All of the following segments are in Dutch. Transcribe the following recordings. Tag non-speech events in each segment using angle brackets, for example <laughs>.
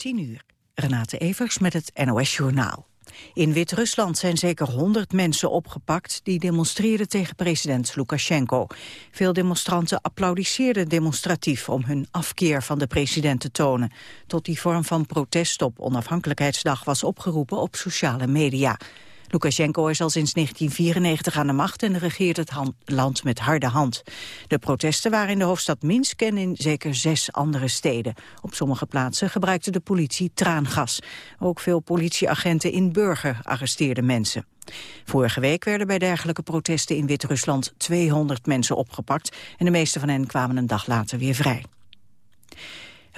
10 uur. Renate Evers met het NOS Journaal. In Wit-Rusland zijn zeker 100 mensen opgepakt die demonstreerden tegen president Lukashenko. Veel demonstranten applaudisseerden demonstratief om hun afkeer van de president te tonen. Tot die vorm van protest op onafhankelijkheidsdag was opgeroepen op sociale media. Lukashenko is al sinds 1994 aan de macht en regeert het land met harde hand. De protesten waren in de hoofdstad Minsk en in zeker zes andere steden. Op sommige plaatsen gebruikte de politie traangas. Ook veel politieagenten in Burger arresteerden mensen. Vorige week werden bij dergelijke protesten in Wit-Rusland 200 mensen opgepakt en de meeste van hen kwamen een dag later weer vrij.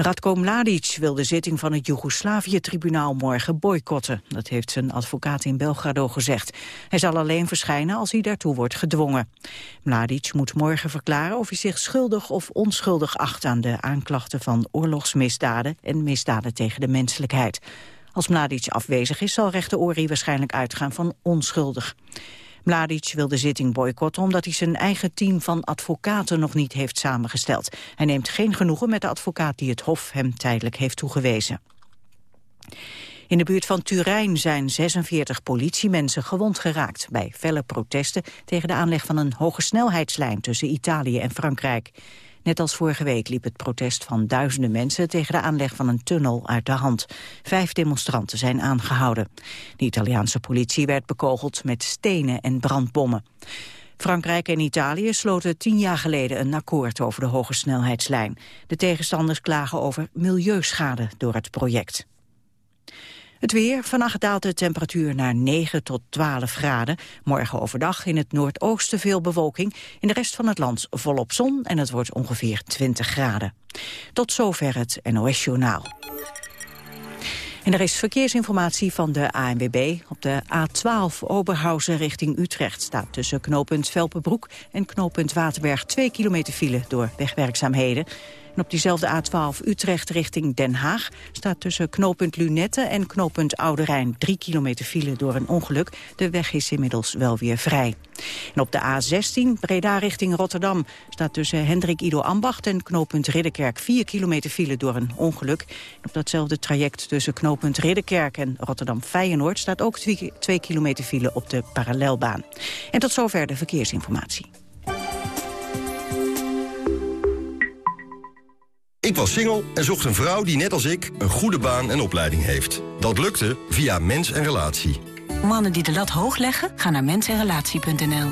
Radko Mladic wil de zitting van het Joegoslavië-tribunaal morgen boycotten. Dat heeft zijn advocaat in Belgrado gezegd. Hij zal alleen verschijnen als hij daartoe wordt gedwongen. Mladic moet morgen verklaren of hij zich schuldig of onschuldig acht aan de aanklachten van oorlogsmisdaden en misdaden tegen de menselijkheid. Als Mladic afwezig is, zal rechter Ori waarschijnlijk uitgaan van onschuldig. Mladic wil de zitting boycotten omdat hij zijn eigen team van advocaten nog niet heeft samengesteld. Hij neemt geen genoegen met de advocaat die het Hof hem tijdelijk heeft toegewezen. In de buurt van Turijn zijn 46 politiemensen gewond geraakt... bij felle protesten tegen de aanleg van een hoge snelheidslijn tussen Italië en Frankrijk. Net als vorige week liep het protest van duizenden mensen tegen de aanleg van een tunnel uit de hand. Vijf demonstranten zijn aangehouden. De Italiaanse politie werd bekogeld met stenen en brandbommen. Frankrijk en Italië sloten tien jaar geleden een akkoord over de hoge snelheidslijn. De tegenstanders klagen over milieuschade door het project. Het weer. Vannacht daalt de temperatuur naar 9 tot 12 graden. Morgen overdag in het noordoosten veel bewolking. In de rest van het land volop zon en het wordt ongeveer 20 graden. Tot zover het NOS Journaal. En er is verkeersinformatie van de ANWB. Op de A12 Oberhausen richting Utrecht staat tussen knooppunt Velpenbroek en knooppunt Waterberg 2 kilometer file door wegwerkzaamheden. En op diezelfde A12 Utrecht richting Den Haag staat tussen knooppunt Lunette en knooppunt Oude Rijn 3 kilometer file door een ongeluk. De weg is inmiddels wel weer vrij. En op de A16 Breda richting Rotterdam staat tussen Hendrik Ido Ambacht en knooppunt Ridderkerk 4 kilometer file door een ongeluk. En op datzelfde traject tussen knooppunt Ridderkerk en Rotterdam Feyenoord staat ook 2 kilometer file op de parallelbaan. En tot zover de verkeersinformatie. Ik was single en zocht een vrouw die net als ik een goede baan en opleiding heeft. Dat lukte via Mens en Relatie. Mannen die de lat hoog leggen, gaan naar mensenrelatie.nl.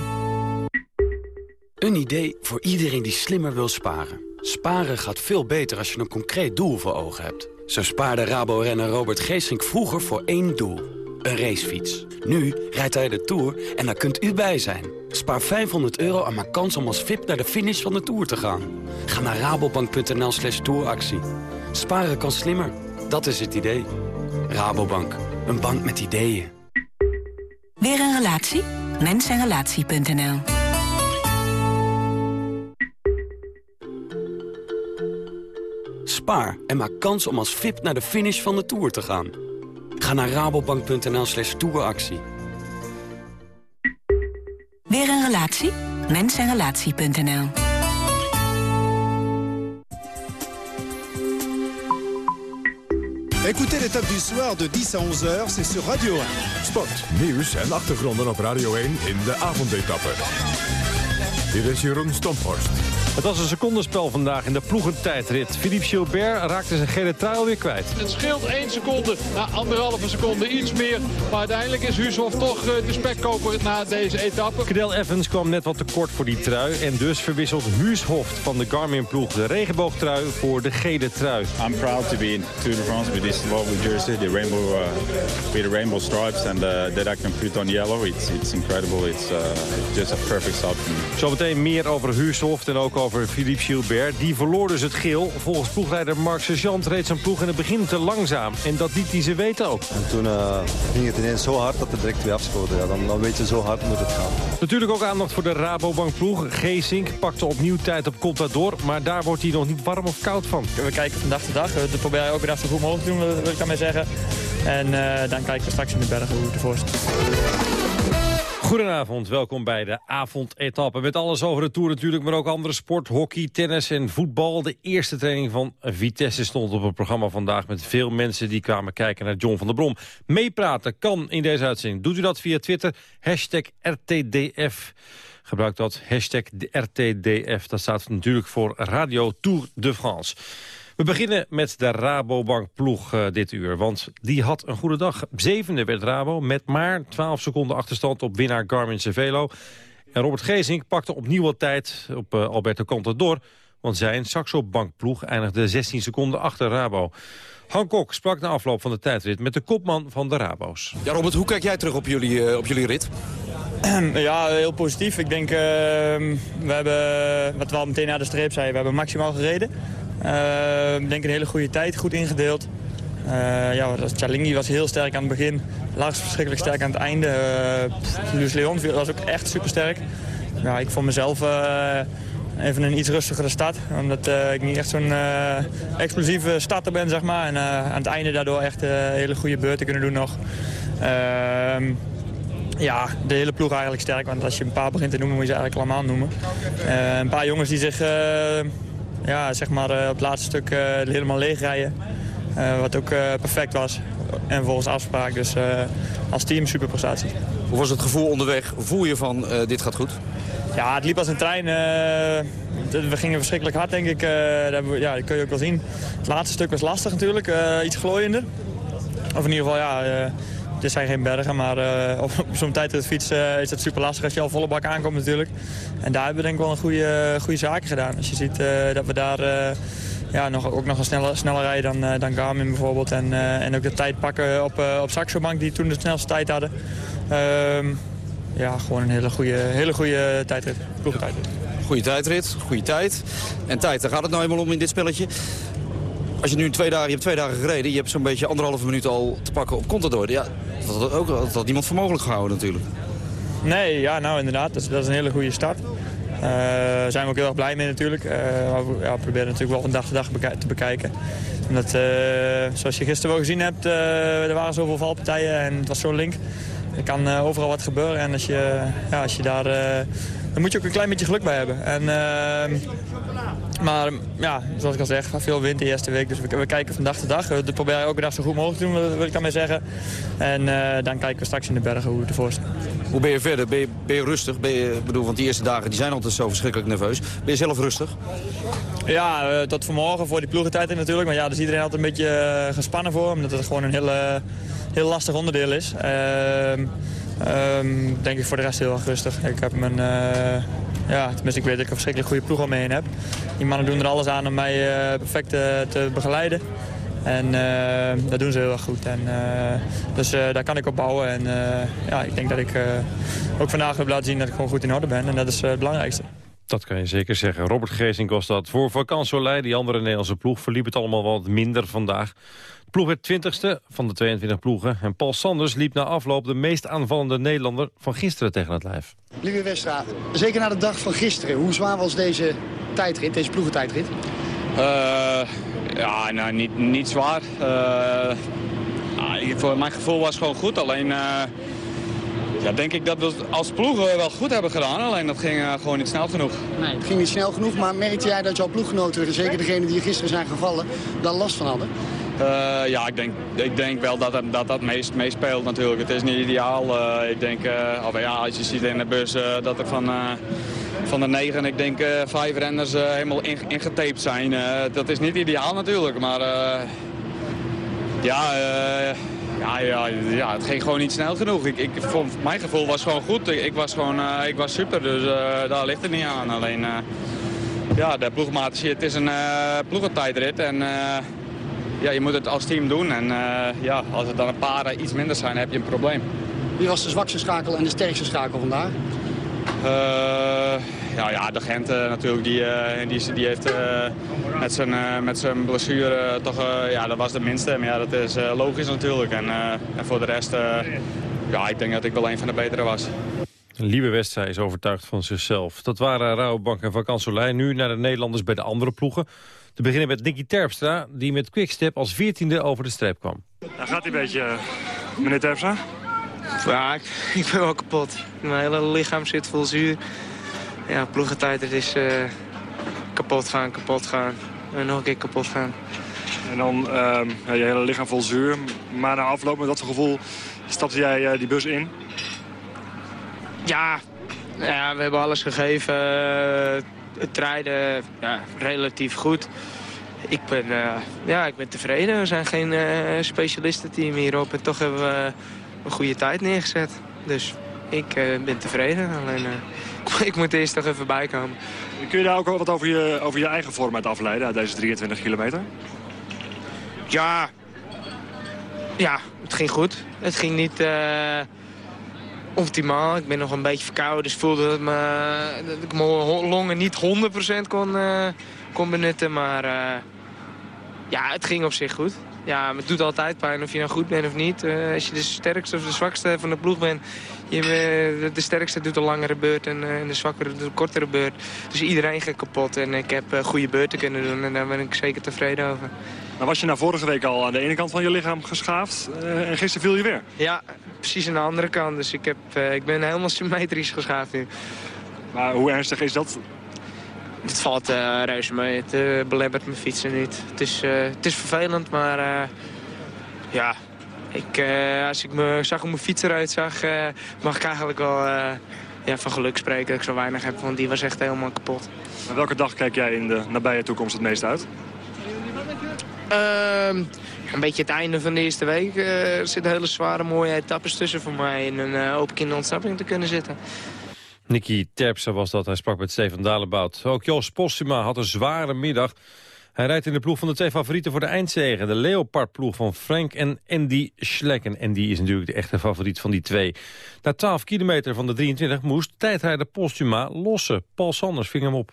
Een idee voor iedereen die slimmer wil sparen. Sparen gaat veel beter als je een concreet doel voor ogen hebt. Zo spaarde Rabo-renner Robert Geesink vroeger voor één doel. Een racefiets. Nu rijdt hij de Tour en daar kunt u bij zijn. Spaar 500 euro en maak kans om als VIP naar de finish van de Tour te gaan. Ga naar rabobank.nl slash touractie. Sparen kan slimmer. Dat is het idee. Rabobank. Een bank met ideeën. Weer een relatie? Mensenrelatie.nl Spaar en maak kans om als VIP naar de finish van de Tour te gaan. Ga naar rabobank.nl slash touractie. Weer een relatie? Mensenrelatie.nl Écoutez l'étape du soir de 10 à 11h, c'est sur Radio 1. Sport, nieuws en achtergronden op Radio 1 in de avondetappe. Dit is Jeroen Stomphorst. Het was een secondenspel vandaag in de ploegentijdrit. Philippe Gilbert raakte zijn gele trui alweer kwijt. Het scheelt één seconde, na anderhalve seconde iets meer. Maar uiteindelijk is Huushoff toch eh, de spekkoper na deze etappe. Cadel Evans kwam net wat tekort voor die trui. En dus verwisselt Huushoff van de Garmin-ploeg de regenboogtrui voor de gele trui. I'm proud to be in Tour de France with this lovely jersey, the rainbow, uh, with the rainbow stripes and uh, that I can put on yellow. It's, it's incredible. It's uh, just a perfect start for me. Zometeen meer over Huushoff en ook over Philippe Gilbert. Die verloor dus het geel. Volgens ploegleider Mark Sergeant reed zijn ploeg in het begin te langzaam. En dat liet hij ze weten ook. En toen ging het ineens zo hard dat er direct weer afschoten. Ja, dan, dan weet je, zo hard moet het gaan. Natuurlijk ook aandacht voor de Rabobank ploeg. Geesink pakte opnieuw tijd op Contador. Maar daar wordt hij nog niet warm of koud van. We kijken van dag tot dag. We proberen elke dag zo goed mogelijk te doen, wil ik daarmee zeggen. En dan kijken we straks in de bergen hoe het ervoor staat. Goedenavond, welkom bij de avondetappe. Met alles over de Tour natuurlijk, maar ook andere sport, hockey, tennis en voetbal. De eerste training van Vitesse stond op het programma vandaag... met veel mensen die kwamen kijken naar John van der Brom. Meepraten kan in deze uitzending. Doet u dat via Twitter, hashtag RTDF. Gebruik dat, hashtag RTDF. Dat staat natuurlijk voor Radio Tour de France. We beginnen met de Rabobank-ploeg uh, dit uur. Want die had een goede dag. Zevende werd Rabo met maar 12 seconden achterstand op winnaar Garmin Cervelo. En Robert Gezink pakte opnieuw wat tijd op uh, Alberto Contador. Want zijn Saxo-bankploeg eindigde 16 seconden achter Rabo. Han Kok sprak na afloop van de tijdrit met de kopman van de Rabo's. Ja, Robert, hoe kijk jij terug op jullie, uh, op jullie rit? <clears throat> Ja, heel positief. Ik denk, uh, we hebben, wat we al meteen na de streep zeiden, we hebben maximaal gereden. Ik denk een hele goede tijd, goed ingedeeld. Uh, ja, Chalingi was heel sterk aan het begin. Lars verschrikkelijk sterk aan het einde. Uh, Luis Leon was ook echt super sterk. Ja, ik vond mezelf even een iets rustigere start. Omdat ik niet echt zo'n explosieve starter ben, zeg maar. En aan het einde daardoor echt hele goede beurten kunnen doen nog. Ehm, ja, de hele ploeg eigenlijk sterk. Want als je een paar begint te noemen, moet je ze eigenlijk allemaal noemen. een paar jongens die zich ja, zeg maar, op het laatste stuk helemaal leeg rijden. Uh, wat ook perfect was. En volgens afspraak. Dus als team super prestatie. Hoe was het gevoel onderweg? Voel je van dit gaat goed? Ja, het liep als een trein. we gingen verschrikkelijk hard, denk ik. Dat, ja, dat kun je ook wel zien. Het laatste stuk was lastig natuurlijk. iets glooiender. Of in ieder geval, ja... Het zijn geen bergen, maar uh, op, zo'n tijdritfiets uh, is het super lastig als je al volle bak aankomt natuurlijk. En daar hebben we denk ik wel een goede, goede zaken gedaan. Als je ziet uh, dat we daar ja, nog, ook nog een sneller, sneller rijden dan, dan Garmin bijvoorbeeld. En, en ook de tijd pakken op, op Saxo Bank die toen de snelste tijd hadden. Ehm, ja, gewoon een hele goede, hele goede tijdrit, ploegentijdrit. Goede tijdrit, goede tijd. En tijd, daar gaat het nou eenmaal om in dit spelletje. Als je nu twee dagen, je hebt twee dagen gereden, je hebt zo'n beetje anderhalve minuut al te pakken op Contador. Ja, dat had, ook, dat had niemand voor mogelijk gehouden natuurlijk. Nee, ja, nou inderdaad, dat is, dat is een hele goede start. Daar uh, zijn we ook heel erg blij mee natuurlijk. Uh, we ja, proberen natuurlijk wel van dag te dag te bekijken. Omdat, uh, zoals je gisteren wel gezien hebt, er waren zoveel valpartijen en het was zo link. Er kan overal wat gebeuren en als je, ja, als je daar... dan moet je ook een klein beetje geluk bij hebben. En, maar ja, zoals ik al zeg, veel wind de eerste week. Dus we, we kijken van dag tot dag. We proberen elke dag zo goed mogelijk te doen, wil ik daarmee zeggen. En dan kijken we straks in de bergen hoe het ervoor staat. Hoe ben je verder? Ben je, ben je rustig? Ben je, bedoel, want die eerste dagen die zijn altijd zo verschrikkelijk nerveus. Ben je zelf rustig? Ja, uh, tot vanmorgen voor die ploegentijd natuurlijk. Maar ja, daar is iedereen altijd een beetje uh, gespannen voor. Omdat het gewoon een heel, uh, heel lastig onderdeel is. Um, denk ik voor de rest heel erg rustig. Ik heb mijn... ja, tenminste, ik weet dat ik een verschrikkelijk goede ploeg al mee in heb. Die mannen doen er alles aan om mij perfect te begeleiden. En uh, dat doen ze heel erg goed. En, dus daar kan ik op bouwen. En ja, ik denk dat ik ook vandaag heb laten zien dat ik gewoon goed in orde ben. En dat is het belangrijkste. Dat kan je zeker zeggen. Robert Geesink was dat. Voor Vakansolei, die andere Nederlandse ploeg, verliep het allemaal wat minder vandaag. De ploeg werd 20ste van de 22 ploegen. En Paul Sanders liep na afloop de meest aanvallende Nederlander van gisteren tegen het lijf. Lieve Westra, zeker na de dag van gisteren. Hoe zwaar was deze tijdrit, deze ploegentijdrit? Uh, ja, nou, niet, niet zwaar. Uh, voor mijn gevoel was het gewoon goed. Alleen uh, ja, denk ik dat we het als ploegen wel goed hebben gedaan. Alleen dat ging uh, gewoon niet snel genoeg. Nee, het ging niet snel genoeg. Maar merkte jij dat jouw ploeggenoten, zeker degene die gisteren zijn gevallen, daar last van hadden? Uh, ja, ik denk, ik denk wel dat dat, dat, dat meest, meespeelt natuurlijk. Het is niet ideaal. Uh, ik denk, uh, ja, als je ziet in de bus dat er van, van de negen, ik denk vijf renners helemaal in, ingetaped zijn. dat is niet ideaal natuurlijk, maar ja, ja, ja, ja, het ging gewoon niet snel genoeg. Ik, ik vond, mijn gevoel was gewoon goed. Ik, ik was gewoon ik was super, dus daar ligt het niet aan. Alleen, ja, de ploegmaat, het is een ploegentijdrit en ja, je moet het als team doen. En uh, ja, als het dan een paar iets minder zijn, heb je een probleem. Wie was de zwakste schakel en de sterkste schakel vandaag? Uh, ja, ja, de Gent uh, natuurlijk, die, die, die heeft met, zijn, met zijn blessure toch, ja, dat was de minste. Maar ja, dat is logisch natuurlijk. En, en voor de rest, ja, ik denk dat ik wel een van de betere was. Lieve Westzij is overtuigd van zichzelf. Dat waren Rouwbank en Vakansolijn. Nu naar de Nederlanders bij de andere ploegen. Te beginnen met Nicky Terpstra, die met Quickstep als veertiende over de streep kwam. Daar gaat hij een beetje, meneer Terpstra. Ja, ik, <laughs> ik ben wel kapot. Mijn hele lichaam zit vol zuur. Ja, ploegentijd, het is uh, kapot gaan, kapot gaan. En nog een keer kapot gaan. En dan uh, ja, je hele lichaam vol zuur. Maar na afloop met dat gevoel stapte jij uh, die bus in? Ja, ja, we hebben alles gegeven. Uh, het rijden ja, relatief goed. Ik ben, ja, ik ben tevreden. We zijn geen specialistenteam hierop. En toch hebben we een goede tijd neergezet. Dus ik ben tevreden. Alleen <laughs> ik moet eerst nog even bijkomen. Kun je daar ook wat over je, over je eigen vorm uit afleiden, uit deze 23 kilometer? Ja, ja, het ging goed. Het ging niet uh, optimaal. Ik ben nog een beetje verkouden, dus voelde dat, me, dat ik mijn longen niet 100% kon, uh, kon benutten. Maar uh, ja, het ging op zich goed. Ja, het doet altijd pijn of je nou goed bent of niet. als je de sterkste of de zwakste van de ploeg bent... Je, de sterkste doet een langere beurt en, de zwakkere doet een kortere beurt. Dus iedereen gaat kapot en ik heb goede beurten kunnen doen en daar ben ik zeker tevreden over. Nou was je na vorige week al aan de ene kant van je lichaam geschaafd uh, en gisteren viel je weer. Ja, precies aan de andere kant. Dus ik, heb, uh, ik ben helemaal symmetrisch geschaafd nu. Maar hoe ernstig is dat? Het valt uh, reuze mee. Het uh, belemmert mijn fietsen niet. Het is, het is vervelend, maar ja... Ik, als ik me zag hoe mijn fiets eruit zag, mag ik eigenlijk wel ja, van geluk spreken dat ik zo weinig heb. Want die was echt helemaal kapot. En welke dag kijk jij in de nabije toekomst het meest uit? Uh, een beetje het einde van de eerste week. Uh, er zitten hele zware mooie etappes tussen voor mij. In een open in ontsnapping te kunnen zitten. Nicky Terpsen was dat. Hij sprak met Steven Dalebout. Ook Jos Postuma had een zware middag. Hij rijdt in de ploeg van de twee favorieten voor de eindzegen. De Leopard-ploeg van Frank en Andy Schleck. En Andy is natuurlijk de echte favoriet van die twee. Na 12 kilometer van de 23 moest tijdrijder Postuma lossen. Paul Sanders ving hem op.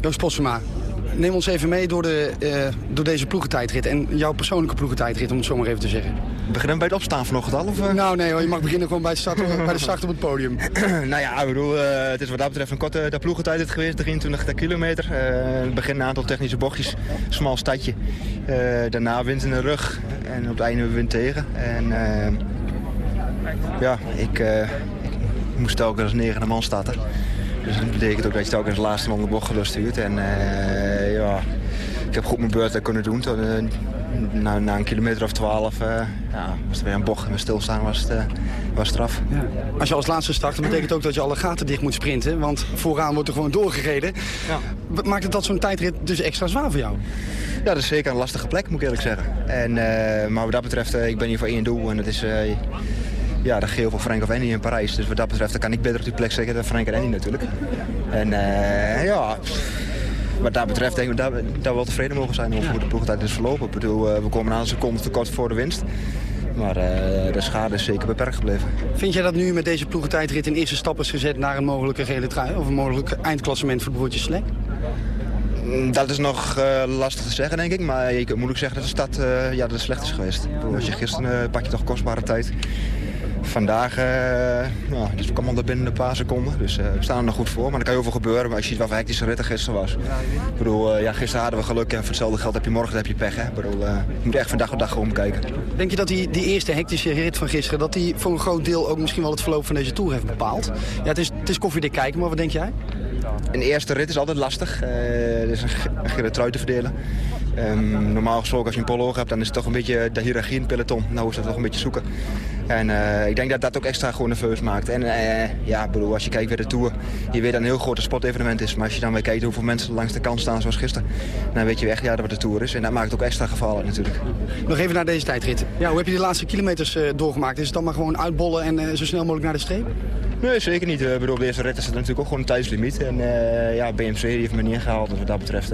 Joost Postuma, neem ons even mee door, de, uh, door deze ploegentijdrit. En jouw persoonlijke ploegentijdrit, om het zo maar even te zeggen. Beginnen we bij het opstaan vanochtend al? Of, uh... Nou nee hoor, je mag beginnen gewoon bij, het start, bij de start op het podium. <clears throat> nou ja, ik bedoel, uh, het is wat dat betreft een korte de ploegentijdrit geweest. 23 kilometer. Uh, begin een aantal technische bochtjes. Smal stadje. daarna wind in de rug. En op het einde wind tegen. En ja, ik, ik moest telkens negen man starten. Dus dat betekent ook dat je telkens de laatste man de bocht stuurt. En uh, ja, ik heb goed mijn beurt kunnen doen. Tot, uh, na, na, een kilometer of twaalf uh, ja, was er weer een bocht en stilstaan was het, was straf. Ja. Als je als laatste start, dan betekent ook dat je alle gaten dicht moet sprinten. Want vooraan wordt er gewoon doorgereden. Ja. Maakt het dat zo'n tijdrit dus extra zwaar voor jou? Ja, dat is zeker een lastige plek, moet ik eerlijk zeggen. En, maar wat dat betreft, ik ben hier voor één doel. En dat is ja, de geel van Frank of Andy in Parijs. Dus wat dat betreft dan kan ik beter op die plek zeker dan Frank en Andy natuurlijk. En uh, ja, wat dat betreft denk ik dat we, dat we wel tevreden mogen zijn over hoe de ploegtijd is verlopen. Ik bedoel, uh, we komen een seconde tekort voor de winst. Maar uh, de schade is zeker beperkt gebleven. Vind jij dat nu met deze ploegentijdrit een eerste stap is gezet naar een mogelijke gele trui? Of een mogelijk eindklassement voor bijvoorbeeld je Slek? Mm, dat is nog uh, lastig te zeggen, denk ik. Maar je kan moeilijk zeggen dat de stad uh, ja, dat slecht is geweest. Als je gisteren pak je toch kostbare tijd. Vandaag uh, nou, dus kwam al binnen een paar seconden. Dus uh, we staan er nog goed voor. Maar er kan heel veel gebeuren. Maar als je ziet wat voor hectische ritten gisteren was. Ik bedoel, uh, ja, gisteren hadden we geluk. En voor hetzelfde geld heb je morgen heb je pech. Hè? Ik bedoel, je moet echt van dag op dag gewoon kijken. Denk je dat die, die eerste hectische rit van gisteren... dat die voor een groot deel ook misschien wel het verloop van deze Tour heeft bepaald? Ja, het is, het is koffiedik kijken, maar wat denk jij? Een eerste rit is altijd lastig. er is een, een gele trui te verdelen. Um, normaal gesproken als je een proloog hebt, dan is het toch een beetje de hiërarchie in het peloton. Nou is dat toch een beetje zoeken. En uh, ik denk dat dat ook extra gewoon nerveus maakt. En uh, ja, bedoel, als je kijkt weer de Tour, je weet dat een heel groot sportevenement is. Maar als je dan weer kijkt hoeveel mensen langs de kant staan zoals gisteren, dan weet je echt ja, dat de Tour is. En dat maakt het ook extra gevallen natuurlijk. Nog even naar deze tijdrit. Ja, hoe heb je de laatste kilometers uh, doorgemaakt? Is het dan maar gewoon uitbollen en zo snel mogelijk naar de streep? Nee, zeker niet. Ik bedoel, de eerste rit is het natuurlijk ook gewoon een tijdslimiet. En ja, BMC heeft me niet ingehaald. Dus wat dat betreft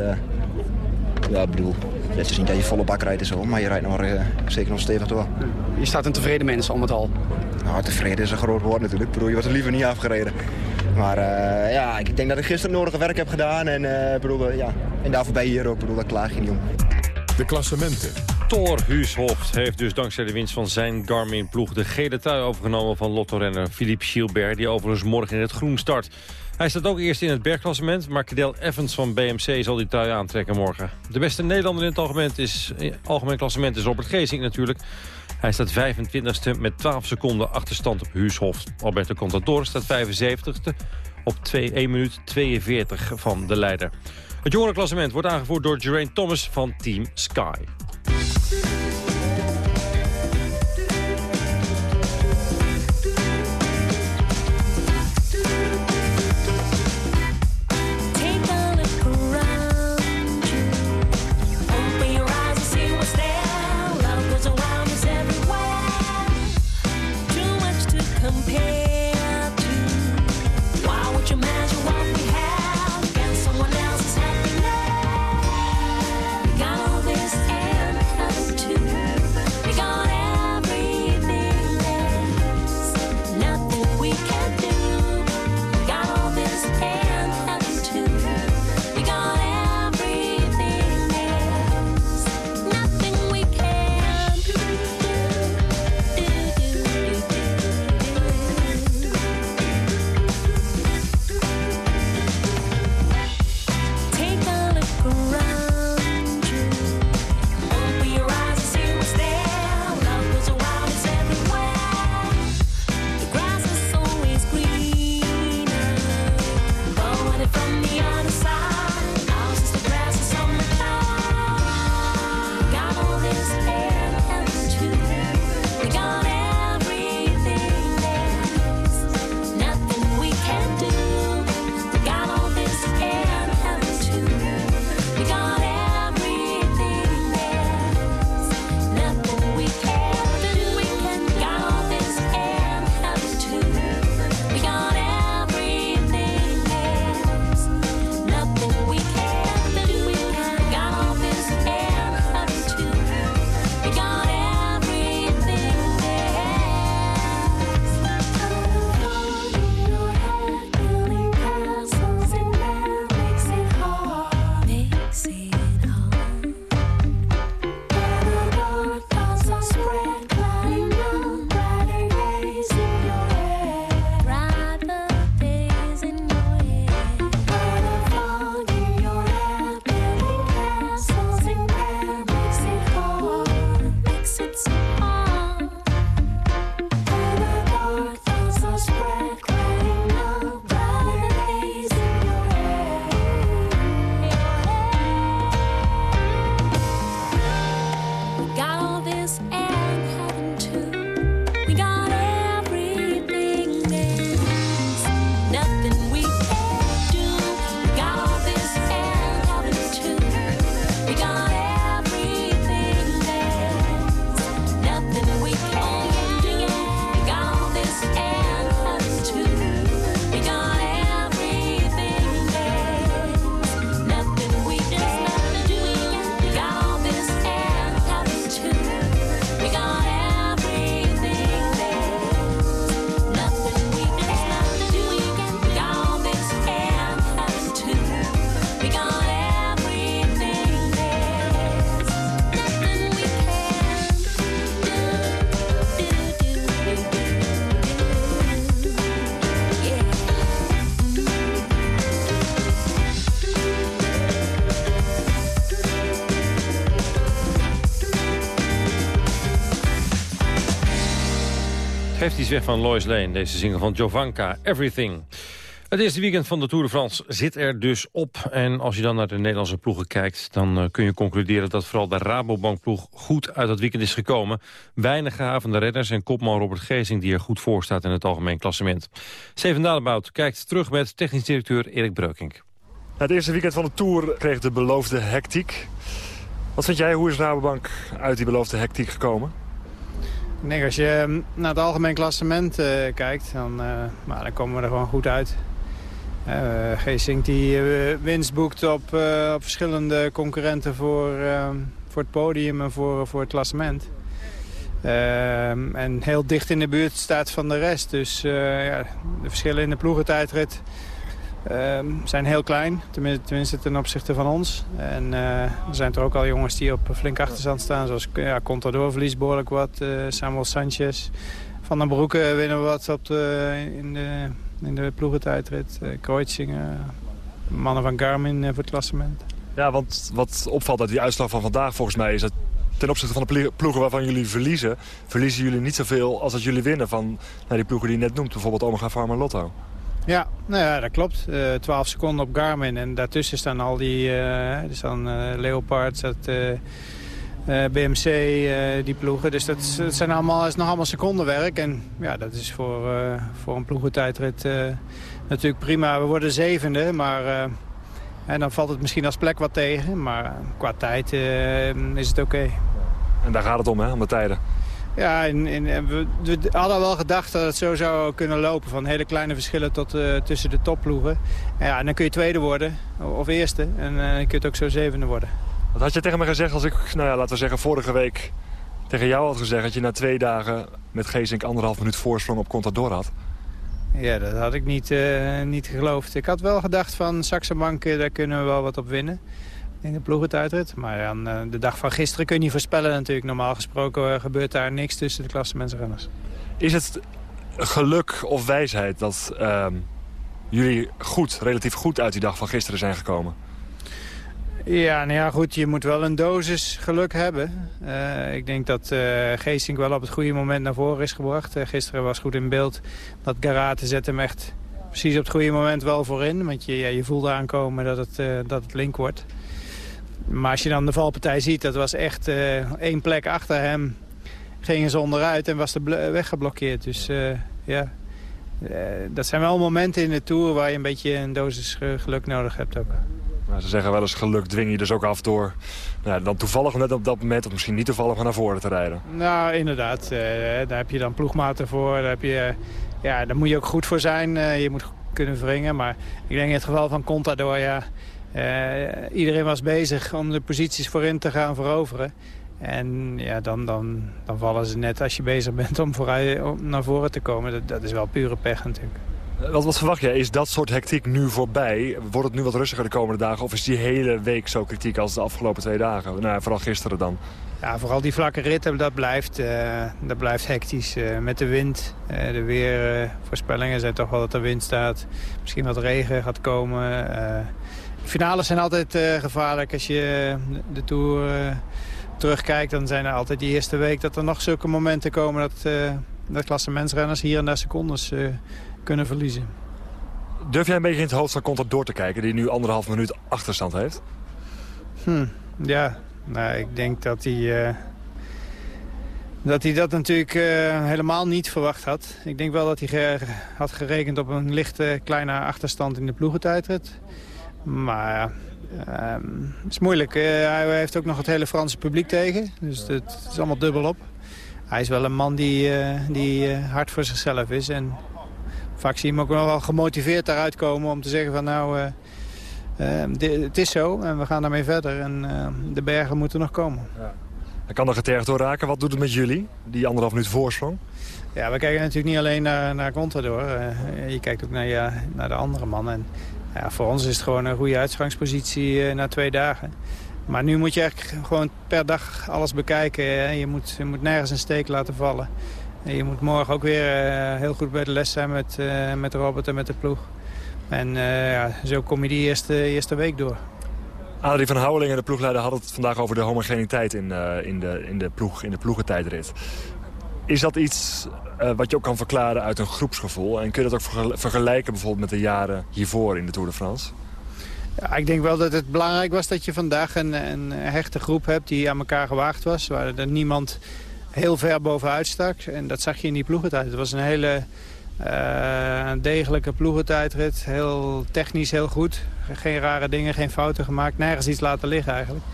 ja, bedoel, het is niet dat je volle bak rijdt en zo, maar je rijdt nog, uh, zeker nog stevig door. Je staat een tevreden mens al met al? Nou, tevreden is een groot woord natuurlijk. Ik bedoel, je was er liever niet afgereden. Maar uh, ja, ik denk dat ik gisteren het nodige werk heb gedaan. En, uh, bedoel, ja, en daarvoor ben je hier ook. Bedoel, daar klaag je niet om. De klassementen. Thor Huushoft heeft dus dankzij de winst van zijn Garmin-ploeg... de gele trui overgenomen van Lotto-renner Philippe Gilbert... die overigens morgen in het groen start. Hij staat ook eerst in het bergklassement, maar Cadel Evans van BMC zal die trui aantrekken morgen. De beste Nederlander in het algemeen, is, algemeen klassement is Robert Geesink natuurlijk. Hij staat 25e met 12 seconden achterstand op Huushof. Alberto Contador staat 75e op 2, 1 minuut 42 van de leider. Het jongerenklassement wordt aangevoerd door Geraint Thomas van Team Sky. Van Lois Lane, deze single van Jovanka, Everything. Het eerste weekend van de Tour de France zit er dus op. En als je dan naar de Nederlandse ploegen kijkt... dan uh, kun je concluderen dat vooral de Rabobank-ploeg goed uit dat weekend is gekomen. Weinig gehavende redders en kopman Robert Gezing... die er goed voor staat in het algemeen klassement. Steven Dalebout kijkt terug met technisch directeur Erik Breukink. Het eerste weekend van de Tour kreeg de beloofde hectiek. Wat vind jij, hoe is Rabobank uit die beloofde hectiek gekomen? Als je naar het algemeen klassement uh, kijkt, dan, uh, maar dan komen we er gewoon goed uit. Uh, Geesink die winst boekt op, op verschillende concurrenten voor, voor het podium en voor, voor het klassement. en heel dicht in de buurt staat van de rest. Dus ja, de verschillen in de ploegentijdrit uh, zijn heel klein, tenminste, ten opzichte van ons. En uh, er zijn er ook al jongens die op flink achterstand staan, zoals ja, Contador verliest behoorlijk wat, uh, Samuel Sanchez. Van den Broeke winnen wat op de, in, de, in de ploegentijdrit. Uh, mannen van Garmin voor het klassement. Ja, want wat opvalt uit die uitslag van vandaag volgens mij is dat ten opzichte van de ploegen waarvan jullie verliezen... verliezen jullie niet zoveel als dat jullie winnen van nou, die ploegen die je net noemt. Bijvoorbeeld Omega Pharma Lotto. Ja, nou ja, dat klopt. Uh, eh, 12 seconden op Garmin en daartussen staan al die... Uh, er staan uh, staat, BMC, die ploegen. Dus dat, dat, zijn allemaal, is nog allemaal secondenwerk. En ja, dat is voor, voor een ploegentijdrit natuurlijk prima. We worden zevende, maar... En dan valt het misschien als plek wat tegen, maar qua tijd is het oké. En daar gaat het om, hè, om de tijden? Ja, in, in, we, we, hadden wel gedacht dat het zo zou kunnen lopen. Van hele kleine verschillen tot, uh, tussen de topploegen. En, ja, en dan kun je tweede worden, of eerste. En uh, dan kun je het ook zo zevende worden. Wat had je tegen me gezegd als ik, nou ja, laten we zeggen, vorige week tegen jou had gezegd... dat je na twee dagen met Geesink anderhalf minuut voorsprong op Contador had? Ja, dat had ik niet, uh, niet geloofd. Ik had wel gedacht van Saxenbank, daar kunnen we wel wat op winnen in de ploegentijdrit. Maar aan uh, de dag van gisteren kun je niet voorspellen natuurlijk. Normaal gesproken uh, gebeurt daar niks tussen de klassementsrenners. Is het geluk of wijsheid dat ehm, jullie goed, relatief goed uit die dag van gisteren zijn gekomen? Ja, nou ja, goed, je moet wel een dosis geluk hebben. Uh, ik denk dat uh, Geesink wel op het goede moment naar voren is gebracht. Uh, gisteren was goed in beeld dat Garate zet hem echt precies op het goede moment wel voorin. Want je, ja, je voelde aankomen dat het, dat het link wordt. Maar als je dan de valpartij ziet, dat was echt uh, één plek achter hem. Gingen ze onderuit en was de weg geblokkeerd. Dus uh, ja, uh, dat zijn wel momenten in de Tour waar je een beetje een dosis geluk nodig hebt ook. Maar ze zeggen wel eens geluk dwing je dus ook af door nou, dan toevallig net op dat moment, of misschien niet toevallig, naar voren te rijden. Nou, inderdaad. daar heb je dan ploegmaten voor. Daar, heb je, ja, daar moet je ook goed voor zijn. je moet kunnen wringen. Maar ik denk in het geval van Contador, ja, iedereen was bezig om de posities voorin te gaan veroveren. En ja, dan, dan, dan vallen ze net als je bezig bent om, vooruit, om naar voren te komen. Dat, dat is wel pure pech natuurlijk. Eh, wat, wat verwacht jij? Is dat soort hectiek nu voorbij? Wordt het nu wat rustiger de komende dagen? Of is die hele week zo kritiek als de afgelopen twee dagen? Nou, vooral gisteren dan. Ja, vooral die vlakke ritten, dat blijft, uh, dat blijft hectisch. Uh, met de wind, uh, de weervoorspellingen zijn toch wel dat er wind staat. Misschien wat regen gaat komen. Finales zijn altijd uh, gevaarlijk. Als je de Tour uh, terugkijkt, dan zijn er altijd die eerste week... dat er nog zulke momenten komen dat, dat klassementsrenners hier en daar secondes kunnen verliezen. Durf jij een beetje in het hoofd van door te kijken... die nu anderhalf minuut achterstand heeft? Hm, ja, nou, ik denk dat hij... Dat hij dat natuurlijk uh, helemaal niet verwacht had. Ik denk wel dat hij ge had gerekend op een lichte kleine achterstand in de ploegentijdrit. Maar uh, het is moeilijk. Uh, hij heeft ook nog het hele Franse publiek tegen. Dus het is allemaal dubbel op. Hij is wel een man die, uh, die hard voor zichzelf is. En vaak zie je hem ook wel gemotiveerd daaruit komen om te zeggen van nou... Dit, het is zo en we gaan daarmee verder. En de bergen moeten nog komen. Ja. Hij kan er getergd door raken. Wat doet het met jullie, die anderhalf minuut voorsprong? Ja, we kijken natuurlijk niet alleen naar, naar Contador. je kijkt ook naar, ja, naar de andere man. En ja, voor ons is het gewoon een goede uitgangspositie uh, na twee dagen. Maar nu moet je eigenlijk gewoon per dag alles bekijken. Je, moet, je moet nergens een steek laten vallen. En je moet morgen ook weer uh, heel goed bij de les zijn met, uh, met Robert en met de ploeg. En ja, zo kom je die eerste, eerste week door. Adrie van Houweling en de ploegleider hadden het vandaag over de homogeniteit in, in, de, in, de, ploeg, in de ploegentijdrit. Is dat iets uh, wat je ook kan verklaren uit een groepsgevoel? En kun je dat ook vergelijken bijvoorbeeld met de jaren hiervoor in de Tour de France? Ja, ik denk wel dat het belangrijk was dat je vandaag een, een hechte groep hebt die aan elkaar gewaagd was. Waar er niemand heel ver bovenuit stak. En dat zag je in die ploegentijd. Het was een hele uh, degelijke ploegentijdrit. Heel technisch heel goed. Geen rare dingen, geen fouten gemaakt. Nergens iets laten liggen eigenlijk.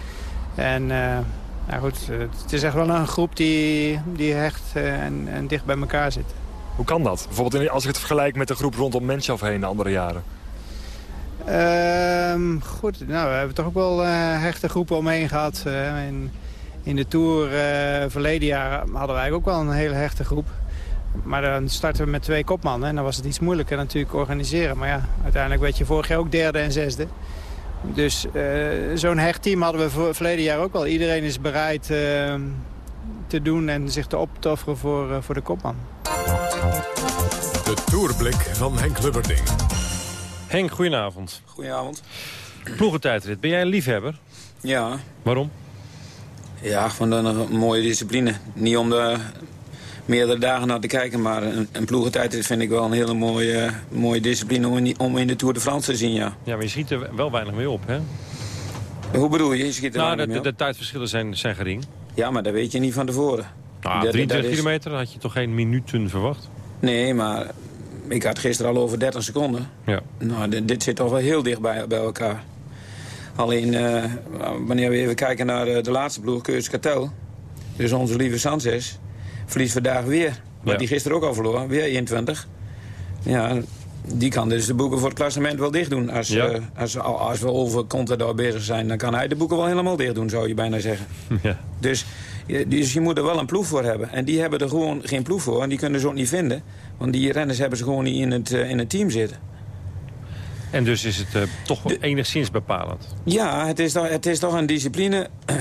En... Uh, nou goed, eh, het is echt wel een groep die, die hecht eh, en, en dicht bij elkaar zit. Hoe kan dat? Bijvoorbeeld als ik het vergelijk met de groep rondom Menschhoff heen de andere jaren. Uh, goed, nou, we hebben toch ook wel uh, hechte groepen omheen gehad. Uh, in, in de Tour verleden jaar hadden wij ook wel een hele hechte groep. Maar dan starten we met twee kopmannen en dan was het iets moeilijker natuurlijk organiseren. Maar ja, uiteindelijk werd je vorig jaar ook derde en zesde. Dus uh, zo'n hecht team hadden we verleden jaar ook wel. Iedereen is bereid uh, te doen en zich te optofferen voor, uh, voor de kopman. De Tourblik van Henk Lubberding. Henk, goedenavond. Goedenavond. Ploegentijdrit, ben jij een liefhebber? Ja. Waarom? Ja, gewoon een, mooie discipline. Niet om de meerdere dagen naar te kijken, maar een, een ploegentijd vind ik wel een hele mooie, mooie discipline om in, om in de Tour de France te zien, ja. Ja, maar je schiet er wel weinig mee op, hè? Hoe bedoel je? Je schiet er nou, de, de, tijdverschillen zijn, zijn gering. Ja, maar dat weet je niet van tevoren. Nou, Dat- 23 dat is- kilometer had je toch geen minuten verwacht? Nee, maar ik had gisteren al over 30 seconden. Ja. Nou, dit, dit zit toch wel heel dicht bij, bij elkaar. Alleen, eh, wanneer we even kijken naar eh, de laatste ploeg, Keus Kartel... dus onze lieve Sanchez, verliest vandaag weer. Wat Ja. die gisteren ook al verloor, weer 21. Ja, die kan dus de boeken voor het klassement wel dicht doen. Als, Ja. eh, als, als we over Contador bezig zijn, dan kan hij de boeken wel helemaal dicht doen, zou je bijna zeggen. <laughs> Ja. Dus, je- dus je moet er wel een ploeg voor hebben. En die hebben er gewoon geen ploeg voor. En die kunnen ze ook niet vinden. Want die renners hebben ze gewoon niet in het, eh, in het team zitten. En dus is het eh, toch enigszins bepalend. Ja, het is toch, het is toch een discipline. <clears throat>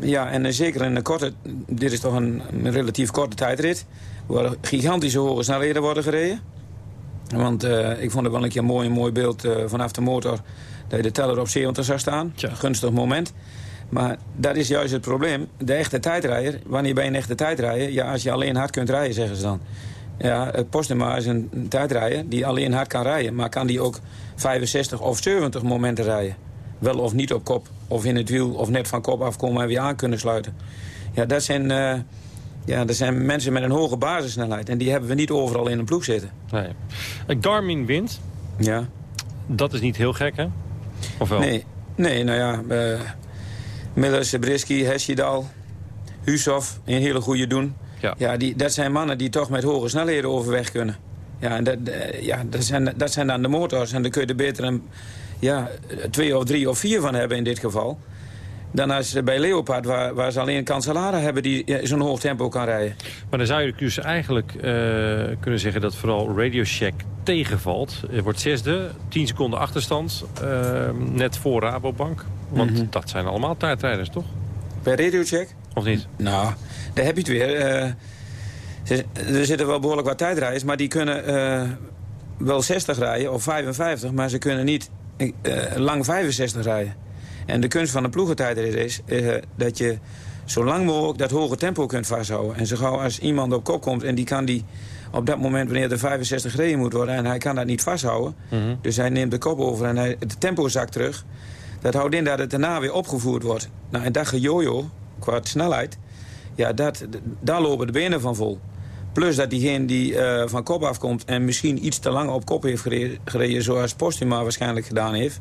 ja, en eh, zeker in een korte... Dit is toch een, een relatief korte tijdrit. Waar gigantische hoge snelheden worden gereden. Want eh, ik vond het wel een keer mooi, een mooi beeld eh, vanaf de motor... dat je de teller op 70 zou staan. Gunstig moment. Maar dat is juist het probleem. De echte tijdrijder, wanneer ben je een echte tijdrijder? Ja, als je alleen hard kunt rijden, zeggen ze dan. Ja, het Postema is een tijdrijder die alleen hard kan rijden. Maar kan die ook 65 of 70 momenten rijden? Wel of niet op kop, of in het wiel, of net van kop afkomen en weer aan kunnen sluiten. Ja, dat zijn, eh, ja, dat zijn mensen met een hoge basissnelheid. En die hebben we niet overal in een ploeg zitten. Nee. Eh, Garmin wint. Ja. Dat is niet heel gek, hè? Of wel? Nee, nee nou ja. eh Miller, Sebrisky, Hesjedal, Husov, een hele goede doen. Ja. die, dat zijn mannen die toch met hoge snelheden overweg kunnen. Ja, en dat, ja, dat, zijn, dat zijn dan de motors. En daar kun je er beter een, ja, twee of drie of vier van hebben in dit geval. Dan als bij Leopard, waar, waar ze alleen Cancellara hebben... die zo'n hoog tempo kan rijden. Maar dan zou je dus eigenlijk eh, kunnen zeggen dat vooral Radio Shack tegenvalt. Er wordt zesde, 10 seconden achterstand, eh, net voor Rabobank. Want Mhm. dat zijn allemaal tijdrijders, toch? Bij Radiocheck? Of niet? Nou, daar heb je het weer. Eh, ze- er zitten wel behoorlijk wat tijdrijders, maar die kunnen wel 60 rijden of 55, maar ze kunnen niet lang 65 rijden. En de kunst van een ploegentijdrit is eh, dat je zo lang mogelijk dat hoge tempo kunt vasthouden. En zo gauw als iemand op kop komt en die kan die op dat moment wanneer de 65 gereden moet worden en hij kan dat niet vasthouden, Mhm. dus hij neemt de kop over en hij, het tempo zakt terug. Dat houdt in dat het daarna weer opgevoerd wordt. Nou, en dat gejojo, qua snelheid, ja, dat, daar lopen de benen van vol. Plus dat diegene die eh, van kop afkomt en misschien iets te lang op kop heeft gereden, gereden zoals Postuma waarschijnlijk gedaan heeft,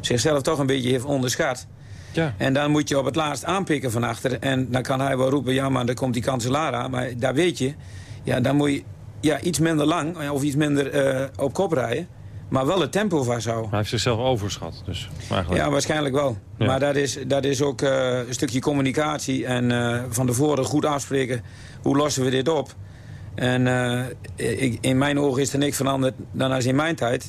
zichzelf toch een beetje heeft onderschat. Ja. En dan moet je op het laatst aanpikken van achter. En dan kan hij wel roepen, ja, maar dan komt die kanselara. Maar daar weet je, ja, dan moet je ja, iets minder lang eh, of iets minder eh, op kop rijden. Maar wel het tempo vasthouden. Hij heeft zichzelf overschat, dus eigenlijk. Ja, waarschijnlijk wel. Ja. Maar dat is, dat is ook eh, een stukje communicatie. En eh, van tevoren goed afspreken, hoe lossen we dit op? En eh, ik, in mijn ogen is er niks veranderd dan als in mijn tijd.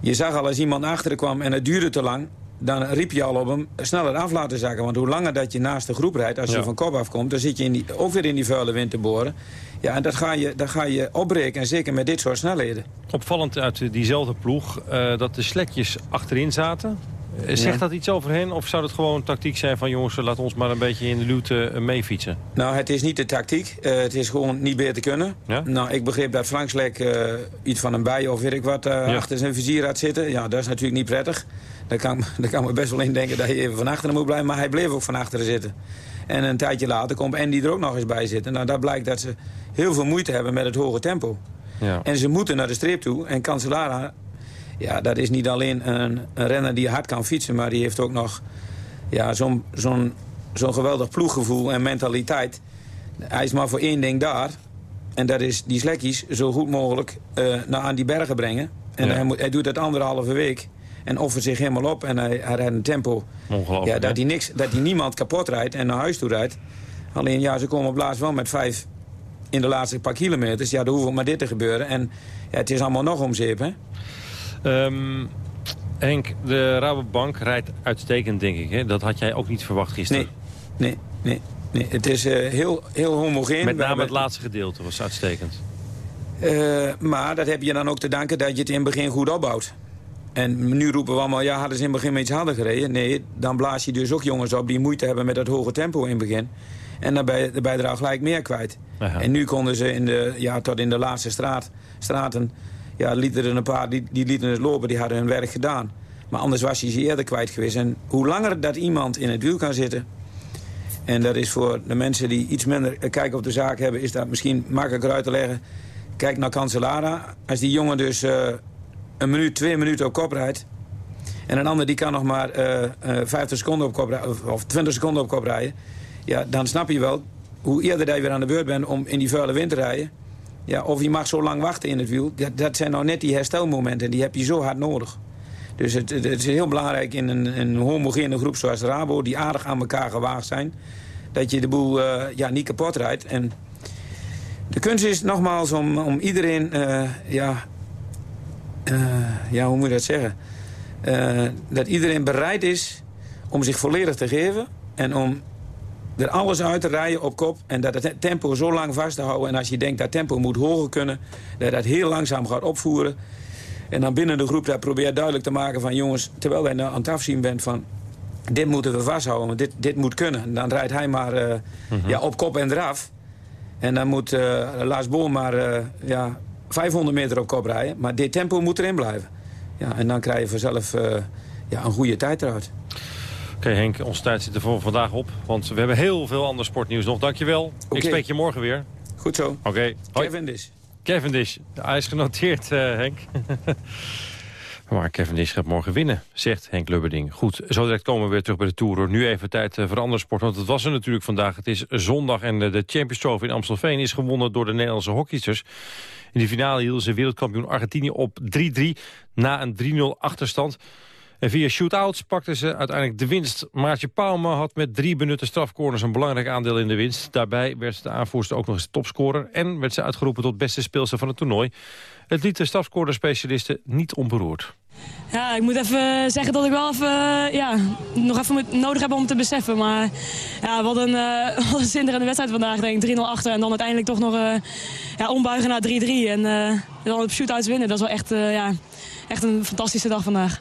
Je zag al als iemand achteren kwam en het duurde te lang... dan riep je al op hem sneller af laten zakken. Want hoe langer dat je naast de groep rijdt, als je Ja. van kop afkomt... dan zit je in die, ook weer in die vuile wind te boren. Ja, en dat ga je, dat ga je opbreken. En zeker met dit soort snelheden. Opvallend uit diezelfde ploeg eh, dat de slekjes achterin zaten. Eh, Zegt Ja. dat iets over hen? Of zou dat gewoon tactiek zijn van jongens, laat ons maar een beetje in de luwte eh, meefietsen? Nou, het is niet de tactiek. Het is gewoon niet beter kunnen. Ja? Nou, ik begreep dat Frank Slek iets van een bij of weet ik wat Ja. achter zijn vizier had zitten. Ja, dat is natuurlijk niet prettig. Daar kan, <laughs> daar kan me best wel in denken dat je even van achteren moet blijven. Maar hij bleef ook van achteren zitten. En een tijdje later komt Andy er ook nog eens bij zitten. Nou, dat blijkt dat ze heel veel moeite hebben met het hoge tempo. Ja. En ze moeten naar de streep toe. En Cancellara, ja, dat is niet alleen een, een renner die hard kan fietsen... maar die heeft ook nog ja, zo'n zo'n zo'n geweldig ploeggevoel en mentaliteit. Hij is maar voor één ding daar. En dat is die slekkies zo goed mogelijk eh, naar aan die bergen brengen. En Ja. hij, moet, hij doet dat anderhalve week. En offert zich helemaal op. En hij, hij rijdt een tempo. Ongelooflijk, Ja, dat, hij niks, dat hij niemand kapot rijdt en naar huis toe rijdt. Alleen ja, ze komen op laatst wel met vijf in de laatste paar kilometers. Ja, er hoeft maar dit te gebeuren. En ja, het is allemaal nog om zeep, hè? Ehm, Henk, de Rabobank rijdt uitstekend, denk ik. Hè? Dat had jij ook niet verwacht gisteren. Nee, nee, nee. Het is eh, heel, heel homogeen. Met name het laatste gedeelte was uitstekend. Eh, maar dat heb je dan ook te danken dat je het in het begin goed opbouwt. En nu roepen we allemaal, ja, hadden ze in het begin iets harder gereden. Nee, dan blaas je dus ook jongens op die moeite hebben met dat hoge tempo in het begin. En dan ben je, dan ben je er al gelijk meer kwijt. Aha. En nu konden ze in de, ja, tot in de laatste straat, straten... Ja, lieten er een paar, die, die lieten het lopen, die hadden hun werk gedaan. Maar anders was hij ze eerder kwijt geweest. En hoe langer dat iemand in het wiel kan zitten... en dat is voor de mensen die iets minder kijk op de zaak hebben... is dat misschien makkelijker uit te leggen. Kijk naar Cancellara. Als die jongen dus eh, minuut, twee minuten op kop rijdt... en een ander die kan nog maar eh eh, 50 seconden op kop. Of, of 20 seconden op kop rijden... ja, dan snap je wel hoe eerder dat je weer aan de beurt bent om in die vuile wind te rijden... Ja, of je mag zo lang wachten in het wiel. Dat, dat zijn nou net die herstelmomenten. Die heb je zo hard nodig. Dus het, het is heel belangrijk in een, een homogene groep zoals Rabo... die aardig aan elkaar gewaagd zijn... dat je de boel eh, ja, niet kapot rijdt. En de kunst is nogmaals om, om iedereen... eh, ja, eh, ja, hoe moet je dat zeggen? Eh, dat iedereen bereid is om zich volledig te geven... en om er alles uit te rijden op kop en dat het tempo zo lang vast te houden. En als je denkt dat tempo moet hoger kunnen, dat je dat heel langzaam gaat opvoeren. En dan binnen de groep dat probeert duidelijk te maken van... jongens, terwijl wij nou aan het afzien bent van... dit moeten we vasthouden, want dit, dit moet kunnen. En dan rijdt hij maar eh, ja, op kop en eraf. En dan moet eh Lars Boom maar eh, ja, 500 meter op kop rijden. Maar dit tempo moet erin blijven. Ja, en dan krijg je vanzelf eh, ja, een goede tijd eruit. Oké Henk, onze tijd zit er voor vandaag op. Want we hebben heel veel ander sportnieuws nog. Dankjewel. Ik spreek je morgen weer. Goed zo. Oké. Hoi. Cavendish. Cavendish. Hij is genoteerd, eh, Henk. <laughs> maar Cavendish gaat morgen winnen, zegt Henk Lubberding. Goed, zo direct komen we weer terug bij de Tour. Nu even tijd eh, voor andere sport, want het was er natuurlijk vandaag. Het is zondag en eh, de Champions Trophy in Amstelveen is gewonnen door de Nederlandse hockeysters. In de finale hielden ze wereldkampioen Argentinië op 3-3 na een 3-0 achterstand. En via shootouts pakten ze uiteindelijk de winst. Maartje Palme had met drie benutte strafcorners een belangrijk aandeel in de winst. Daarbij werd de aanvoerster ook nog eens topscorer... en werd ze uitgeroepen tot beste speelster van het toernooi. Het liet de strafscorerspecialisten niet onberoerd. Ja, ik moet even zeggen dat ik wel even, eh, ja, nog even nodig heb om te beseffen. Maar ja, wat een, eh <laughs> wat een zinderende wedstrijd vandaag, denk ik. 3-0 achter en dan uiteindelijk toch nog eh, ja, ombuigen naar 3-3. En eh, dan op shootouts winnen. Dat is wel echt, eh, ja, echt een fantastische dag vandaag.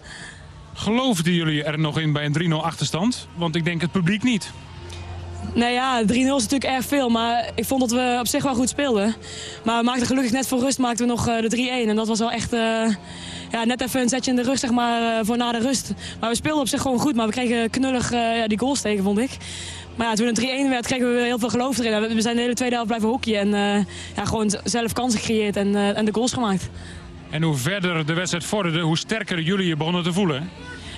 Geloofden jullie er nog in bij een 3-0 achterstand? Want ik denk het publiek niet. Nee ja, 3-0 is natuurlijk erg veel, maar ik vond dat we op zich wel goed speelden. Maar we maakten gelukkig net voor rust maakten we nog eh, de 3-1. En dat was wel echt eh, ja, net even een zetje in de rug zeg maar, eh, voor na de rust. Maar we speelden op zich gewoon goed, maar we kregen knullig ja, die goals tegen, vond ik. Maar ja, toen het 3-1 werd, kregen we weer heel veel geloof erin. We- zijn de hele tweede helft blijven hockeyen en ja, gewoon zelf kansen gecreëerd en, en de goals gemaakt. En hoe verder de wedstrijd vorderde, hoe sterker jullie je begonnen te voelen.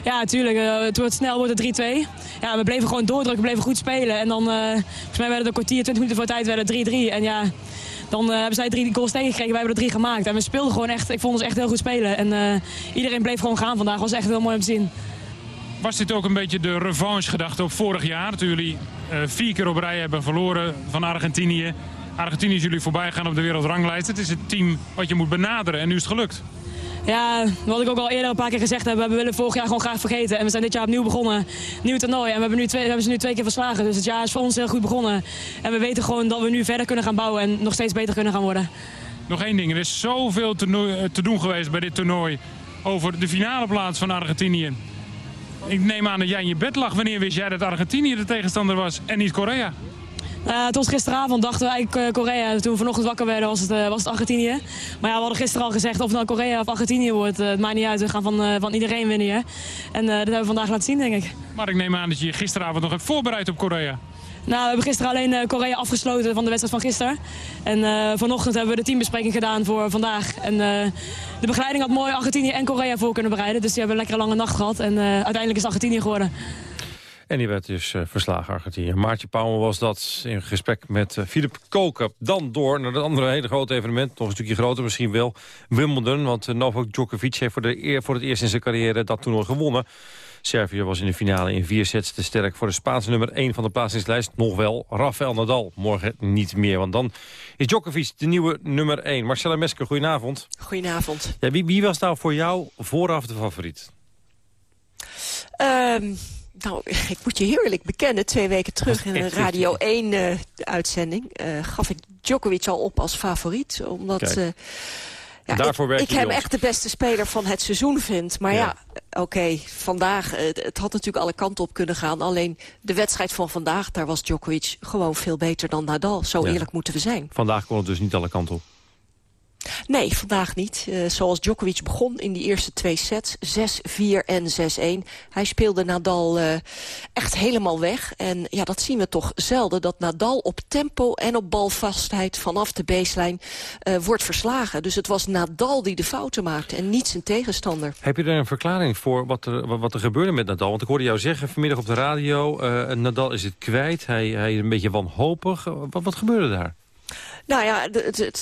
Ja, natuurlijk. eh, het snel wordt het 3-2. Ja, we bleven gewoon doordrukken, bleven goed spelen. En dan, eh, volgens mij werden een kwartier, 20 minuten voor tijd, werden het 3-3. En ja, dan eh, hebben zij drie goals tegengekregen, wij hebben er drie gemaakt. En we speelden gewoon echt, ik vond ons echt heel goed spelen. En iedereen bleef gewoon gaan vandaag, was echt heel mooi om te zien. Was dit ook een beetje de revanche gedachte op vorig jaar? Toen jullie vier keer op rij hebben verloren van Argentinië. Argentinië is jullie voorbij gaan op de wereldranglijst. Het is het team wat je moet benaderen en nu is het gelukt. Ja, wat ik ook al eerder een paar keer gezegd heb, we willen vorig jaar gewoon graag vergeten. En we zijn dit jaar opnieuw begonnen, nieuw toernooi. En we hebben, nu twee, we hebben ze nu twee keer verslagen. Dus het jaar is voor ons heel goed begonnen. En we weten gewoon dat we nu verder kunnen gaan bouwen en nog steeds beter kunnen gaan worden. Nog één ding, er is zoveel eh, te doen geweest bij dit toernooi over de finale plaats van Argentinië. Ik neem aan dat jij in je bed lag. Wanneer wist jij dat Argentinië de tegenstander was en niet Korea? Uh, was gisteravond, dachten we eigenlijk uh, Korea. Toen we vanochtend wakker werden was het, uh, was het Argentinië. Maar ja, we hadden gisteren al gezegd of het nou Korea of Argentinië wordt. het maakt niet uit, we gaan van, van iedereen winnen hier. En dat hebben we vandaag laten zien, denk ik. Maar ik neem aan dat je je gisteravond nog hebt voorbereid op Korea. Nou, we hebben gisteren alleen Korea afgesloten van de wedstrijd van gisteren. En vanochtend hebben we de teambespreking gedaan voor vandaag. En de begeleiding had mooi Argentinië en Korea voor kunnen bereiden. Dus die hebben een lekkere lange nacht gehad. En uiteindelijk is het Argentinië geworden. En die werd dus uh, verslagen, Argentinië. Maartje Pauwel was dat in gesprek met uh, Philip Koken. Dan door naar het andere hele grote evenement. Nog een stukje groter misschien wel. Wimbledon, want uh, Novak Djokovic heeft voor, de eer, voor het eerst in zijn carrière dat toernooi gewonnen. Servië was in de finale in vier sets te sterk voor de Spaanse nummer 1 van de plaatsingslijst. Nog wel Rafael Nadal. Morgen niet meer, want dan is Djokovic de nieuwe nummer 1. Marcella Mesker, goedenavond. Goedenavond. Ja, wie, wie was nou voor jou vooraf de favoriet? Um... Nou, <laughs> ik moet je heel eerlijk bekennen. Twee weken terug in <laughs> een Radio 1-uitzending... Uh, gaf ik Djokovic al op als favoriet. Omdat uh, Ja, Daarvoor ik, hem ons. echt de beste speler van het seizoen vind. Maar ja, oké, vandaag, eh, het had natuurlijk alle kanten op kunnen gaan. Alleen de wedstrijd van vandaag, daar was Djokovic gewoon veel beter dan Nadal. Zo Ja. eerlijk moeten we zijn. Vandaag kon het dus niet alle kanten op. Nee, vandaag niet. Eh, zoals Djokovic begon in die eerste twee sets. 6-4 en 6-1. Hij speelde Nadal eh, echt helemaal weg. En ja, dat zien we toch zelden. Dat Nadal op tempo en op balvastheid vanaf de baseline eh, wordt verslagen. Dus het was Nadal die de fouten maakte en niet zijn tegenstander. Heb je er een verklaring voor wat er, wat- er gebeurde met Nadal? Want ik hoorde jou zeggen vanmiddag op de radio... Nadal is het kwijt, hij, hij is een beetje wanhopig. Wat, wat gebeurde daar? Nou ja,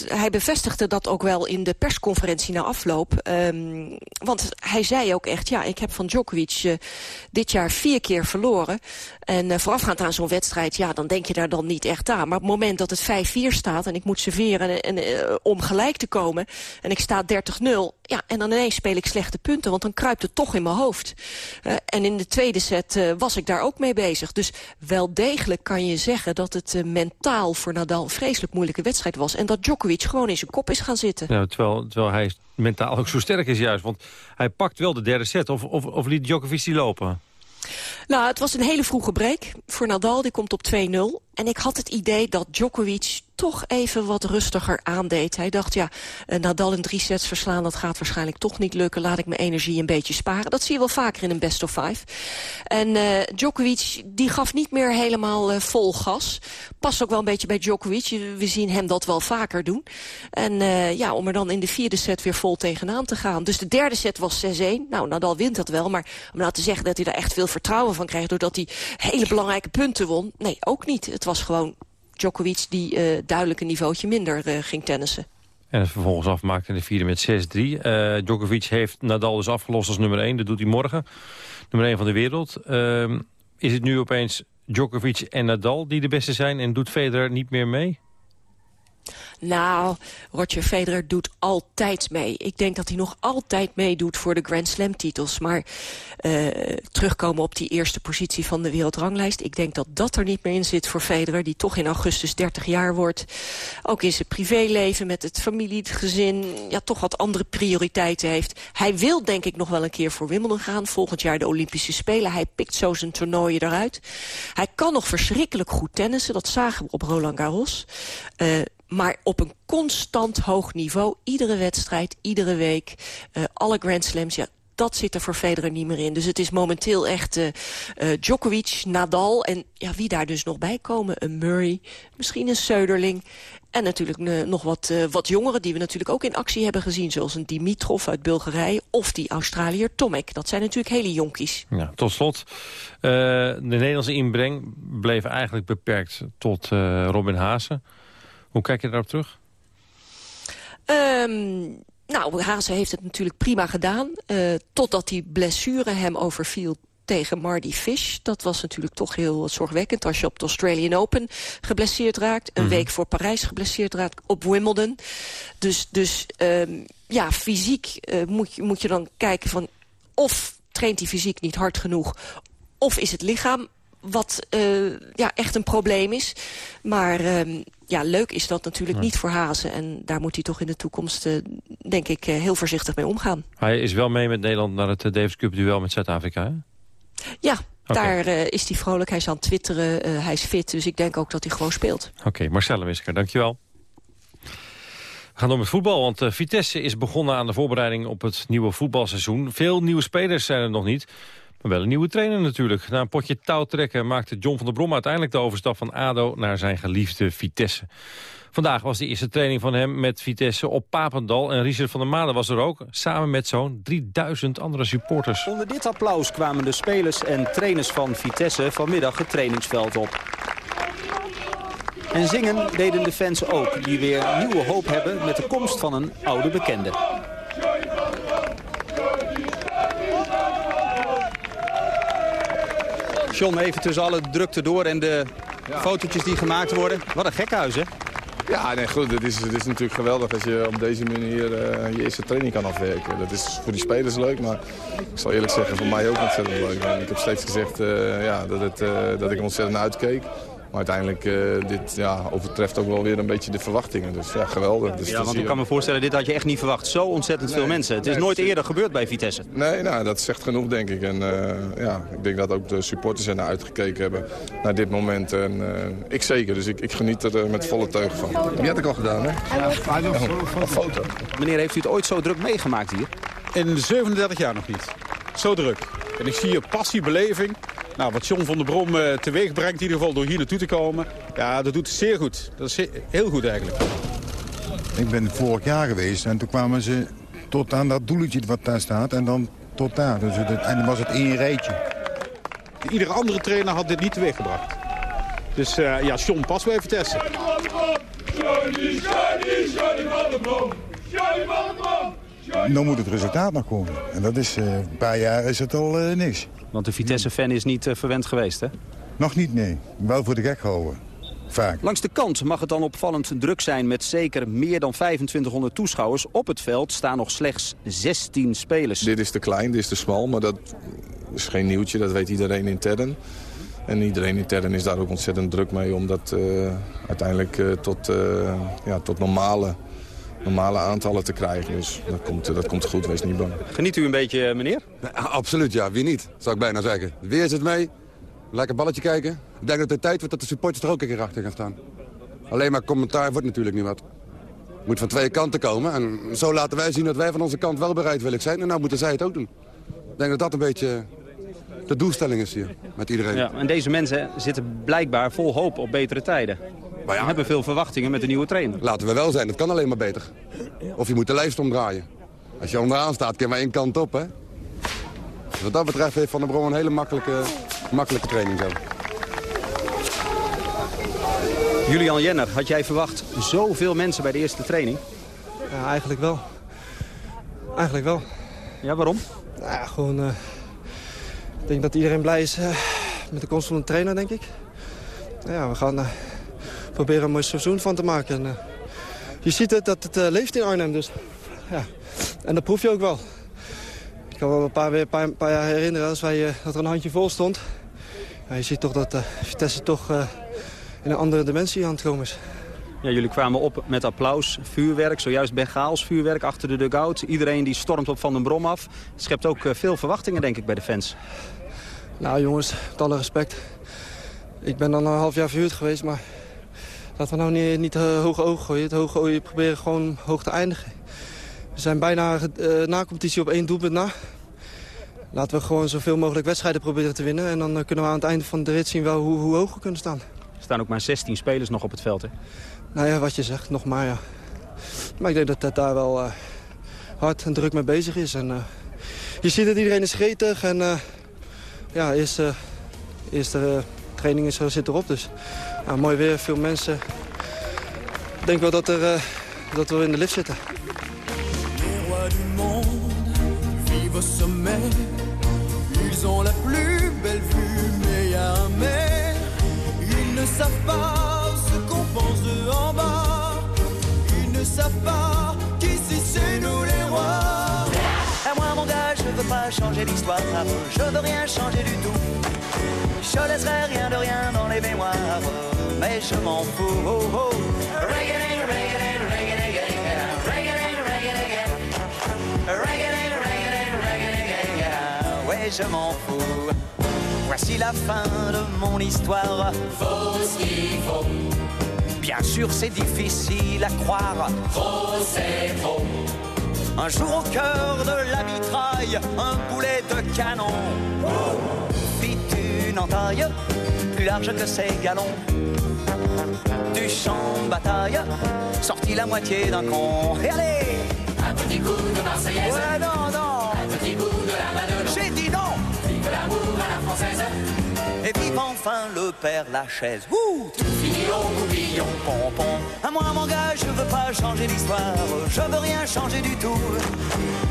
hij bevestigde dat ook wel in de persconferentie na afloop. Ehm, want hij zei ook echt, ja, ik heb van Djokovic eh, dit jaar vier keer verloren. En eh, voorafgaand aan zo'n wedstrijd, ja, dan denk je daar dan niet echt aan. Maar op het moment dat het 5-4 staat en ik moet serveren en, eh, om gelijk te komen... en ik sta 30-0, ja, en dan ineens speel ik slechte punten... want dan kruipt het toch in mijn hoofd. Eh, en in de tweede set was ik daar ook mee bezig. Dus wel degelijk kan je zeggen dat het mentaal voor Nadal... een vreselijk moeilijke wedstrijd was. En dat Djokovic gewoon in zijn kop is gaan zitten. Terwijl, terwijl hij mentaal ook zo sterk is juist. Want hij pakt wel de derde set. Of, of, of liet Djokovic die lopen? Nou, het was een hele vroege break voor Nadal. Die komt op 2-0. En ik had het idee dat Djokovic toch even wat rustiger aandeed. Hij dacht, ja, eh, Nadal in drie sets verslaan... dat gaat waarschijnlijk toch niet lukken. Laat ik mijn energie een beetje sparen. Dat zie je wel vaker in een best of five. En eh, Djokovic, die gaf niet meer helemaal eh, vol gas. Past ook wel een beetje bij Djokovic. We zien hem dat wel vaker doen. En ja, om er dan in de vierde set weer vol tegenaan te gaan. Dus de derde set was 6-1. Nou, Nadal wint dat wel. Maar om nou te zeggen dat hij daar echt veel vertrouwen van krijgt... doordat hij hele belangrijke punten won. Nee, ook niet. Het was gewoon Djokovic die eh, duidelijk een niveautje minder eh, ging tennissen. En het vervolgens afmaakte in de vierde met 6-3. Eh, Djokovic heeft Nadal dus afgelost als nummer 1. Dat doet hij morgen. Nummer 1 van de wereld. Ehm, is het nu opeens Djokovic en Nadal die de beste zijn... en doet Federer niet meer mee? Nou, Roger Federer doet altijd mee. Ik denk dat hij nog altijd meedoet voor de Grand Slam titels. Maar eh, terugkomen op die eerste positie van de wereldranglijst... ik denk dat dat er niet meer in zit voor Federer... die toch in augustus 30 jaar wordt. Ook in zijn privéleven met het familie, het gezin... ja, toch wat andere prioriteiten heeft. Hij wil denk ik nog wel een keer voor Wimbledon gaan. Volgend jaar de Olympische Spelen. Hij pikt zo zijn toernooien eruit. Hij kan nog verschrikkelijk goed tennissen. Dat zagen we op Roland Garros. Eh, maar op een constant hoog niveau. Iedere wedstrijd, iedere week. eh, alle Grand Slams, ja, dat zit er voor Federer niet meer in. Dus het is momenteel echt eh, eh, Djokovic, Nadal en ja, wie daar dus nog bij komen. Een Murray, misschien een Söderling. En natuurlijk nog wat, wat jongeren die we natuurlijk ook in actie hebben gezien. Zoals een Dimitrov uit Bulgarije of die Australiër Tomek. Dat zijn natuurlijk hele jonkies. Ja, tot slot, de Nederlandse inbreng bleef eigenlijk beperkt tot Robin Haase. Hoe kijk je daarop terug? Ehm, nou, Haase heeft het natuurlijk prima gedaan. eh, totdat die blessure hem overviel tegen Marty Fish. Dat was natuurlijk toch heel zorgwekkend als je op het Australian Open geblesseerd raakt. Een week voor Parijs geblesseerd raakt op Wimbledon. Dus, dus ehm, ja, fysiek eh, moet, je, moet je dan kijken van... of traint hij fysiek niet hard genoeg... of is het lichaam wat eh, ja, echt een probleem is. Maar ehm, ja, leuk is dat natuurlijk niet voor Hazen. En daar moet hij toch in de toekomst, eh, denk ik, eh, heel voorzichtig mee omgaan. Hij is wel mee met Nederland naar het Davis Cup duel met Zuid-Afrika? Ja, daar is hij vrolijk. Hij is aan het twitteren, hij is fit. Dus ik denk ook dat hij gewoon speelt. Oké, Marcelle Wisker, dankjewel. We gaan door met voetbal, want Vitesse is begonnen aan de voorbereiding op het nieuwe voetbalseizoen. Veel nieuwe spelers zijn er nog niet, wel een nieuwe trainer natuurlijk. Na een potje touwtrekken maakte John van der Brom uiteindelijk de overstap van ADO naar zijn geliefde Vitesse. Vandaag was de eerste training van hem met Vitesse op Papendal. En Richard van der Made was er ook, samen met zo'n 3000 andere supporters. Onder dit applaus kwamen de spelers en trainers van Vitesse vanmiddag het trainingsveld op. En zingen deden de fans ook, die weer nieuwe hoop hebben met de komst van een oude bekende. John, even tussen alle drukte door en de fotootjes die gemaakt worden. Wat een gekhuis, hè? Ja, nee, goed. Het is, het is natuurlijk geweldig als je op deze manier eh, je eerste training kan afwerken. Dat is voor die spelers leuk, maar ik zal eerlijk zeggen, voor mij ook ontzettend leuk. En ik heb steeds gezegd eh, ja, dat, het, eh, dat ik er ontzettend uitkeek. Maar uiteindelijk, uh, dit ja, overtreft ook wel weer een beetje de verwachtingen. Dus ja, geweldig. Dus ja, want ik kan me voorstellen, dit had je echt niet verwacht. Zo ontzettend veel mensen. Het is nooit eerder gebeurd bij Vitesse. Nee, nou, dat zegt genoeg, denk ik. En uh, ja, ik denk dat ook de supporters er naar uitgekeken hebben naar dit moment. En uh, ik zeker, dus ik, ik geniet er met volle teugen van. Die had ik al gedaan, hè? Ja, een foto. Meneer, heeft u het ooit zo druk meegemaakt hier? In 37 jaar nog niet. Zo druk. En ik zie je passie, beleving. Nou, wat John van der Brom uh, teweeg brengt, in ieder geval door hier naartoe te komen. Ja, dat doet zeer goed. Dat is heel goed eigenlijk. Ik ben vorig jaar geweest en toen kwamen ze tot aan dat doeletje wat daar staat. En dan tot daar. Dus het, en dan was het één rijtje. Iedere andere trainer had dit niet teweeggebracht. Dus uh, ja, John, pas bij Vitesse. Nou moet het resultaat nog komen. En dat is, uh, een paar jaar is het al uh, niks. Want de Vitesse-fan is niet uh, verwend geweest, hè? Nog niet, nee. Wel voor de gek gehouden. Vaak. Langs de kant mag het dan opvallend druk zijn met zeker meer dan 2500 toeschouwers. Op het veld staan nog slechts 16 spelers. Dit is te klein, dit is te smal, maar dat is geen nieuwtje. Dat weet iedereen intern. En iedereen intern is daar ook ontzettend druk mee om dat uh, uiteindelijk uh, tot, uh, ja, tot normale, normale aantallen te krijgen. Dus dat komt, dat komt goed, wees niet bang. Geniet u een beetje, meneer? Nee, absoluut, ja. Wie niet, zou ik bijna zeggen. Weer zit mee. Lekker balletje kijken. Ik denk dat het tijd wordt dat de supporters er ook een keer achter gaan staan. Alleen maar commentaar wordt natuurlijk niet wat. Het moet van twee kanten komen. En zo laten wij zien dat wij van onze kant wel bereidwillig zijn. En nou moeten zij het ook doen. Ik denk dat dat een beetje de doelstelling is hier met iedereen. Ja, en deze mensen zitten blijkbaar vol hoop op betere tijden. Maar ja, hebben veel verwachtingen met de nieuwe trainer. Laten we wel zijn, het kan alleen maar beter. Of je moet de lijst omdraaien. Als je onderaan staat, je maar één kant op, hè? Dus wat dat betreft heeft Van der Bron een hele makkelijke, makkelijke training zo. Julian Jenner, had jij verwacht zoveel mensen bij de eerste training? Ja, eigenlijk wel. Eigenlijk wel. Ja, waarom? Nou ja, gewoon... Uh, ik denk dat iedereen blij is uh, met de komst van de trainer, denk ik. Ja, we gaan uh, proberen een mooi seizoen van te maken. En, je ziet het, dat het leeft in Arnhem, dus ja. En dat proef je ook wel. Ik kan wel een paar, een paar, paar jaar herinneren als wij, dat er een handje vol stond. Ja, je ziet toch dat Vitesse toch in een andere dimensie aan het komen is. Ja, jullie kwamen op met applaus, vuurwerk, zojuist Bengaals vuurwerk achter de dugout. Iedereen die stormt op Van den Brom af. Schept ook veel verwachtingen, denk ik, bij de fans. Nou jongens, met alle respect. Ik ben dan een half jaar verhuurd geweest, maar laten we nou niet, niet uh, hoge ogen gooien. Het hoge ogen proberen gewoon hoog te eindigen. We zijn bijna uh, na competitie op één doelpunt na. Laten we gewoon zoveel mogelijk wedstrijden proberen te winnen. En dan uh, kunnen we aan het einde van de rit zien wel hoe, hoe hoog we kunnen staan. Er staan ook maar 16 spelers nog op het veld, hè? Nou ja, wat je zegt, nog maar, ja. Maar ik denk dat het daar wel uh, hard en druk mee bezig is. En, uh, je ziet dat iedereen is gretig en uh, ja, eerste, eerste training is, zit erop. Dus ja, mooi weer, veel mensen. Ik denk wel dat, er, dat we in de lift zitten. Les rois du monde vivent au sommet. Ils ont la plus belle vue, mais y a un mais. Ils ne savent pas ce qu'on pense de en bas. Ils ne savent pas qu'ici c'est nous les rois. À moi mon gars, je veux pas changer l'histoire. Je veux rien changer du tout. Je laisserai rien de rien dans les mémoires. Mais je m'en fous. Oh, oh. Ouais, je m'en fous. Voici la fin de mon histoire. Faut ce qu'il faut. Bien sûr, c'est difficile à croire. Trop, c'est trop. Un jour au cœur de la mitraille, un boulet de canon. Fit une entaille plus large que ses galons. Du champ de bataille, sortit la moitié d'un con. Et allez! Un petit coup de Marseillaise. Ouais, non, non. Un petit coup de la Madeleine. J'ai dit non! Vive l'amour à la française. Et vive enfin le père Lachaise. Ouh! Tout fini au. Pompon. À moi, mon gars, je veux pas changer l'histoire. Je veux rien changer du tout.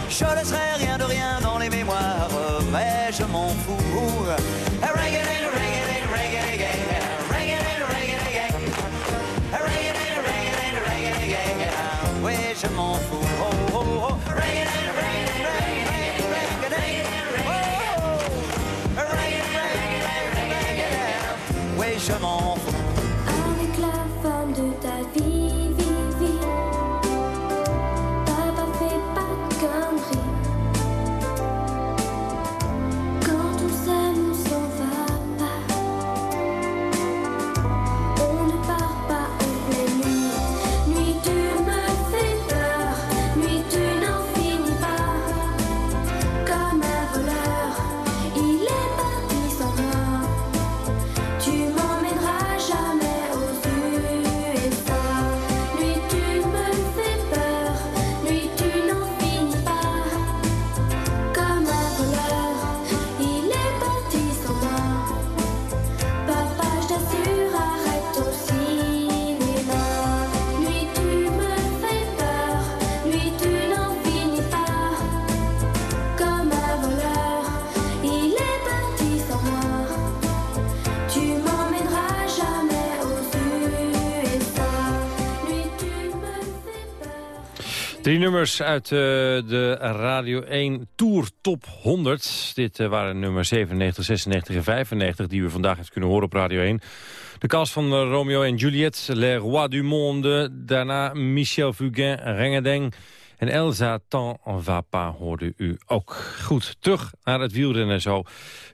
Je laisserai rien de rien dans les mémoires. Mais je m'en fous. Je m'en. Drie nummers uit uh, de Radio 1 Tour Top 100. Dit uh, waren nummer 97, 96 en 95 die we vandaag hebben kunnen horen op Radio 1. De cast van uh, Romeo en Juliet, Les Rois du Monde. Daarna Michel Fugain, Rengendeng. En Elsa Tant va hoorde u ook. Goed, terug naar het wielrennen zo.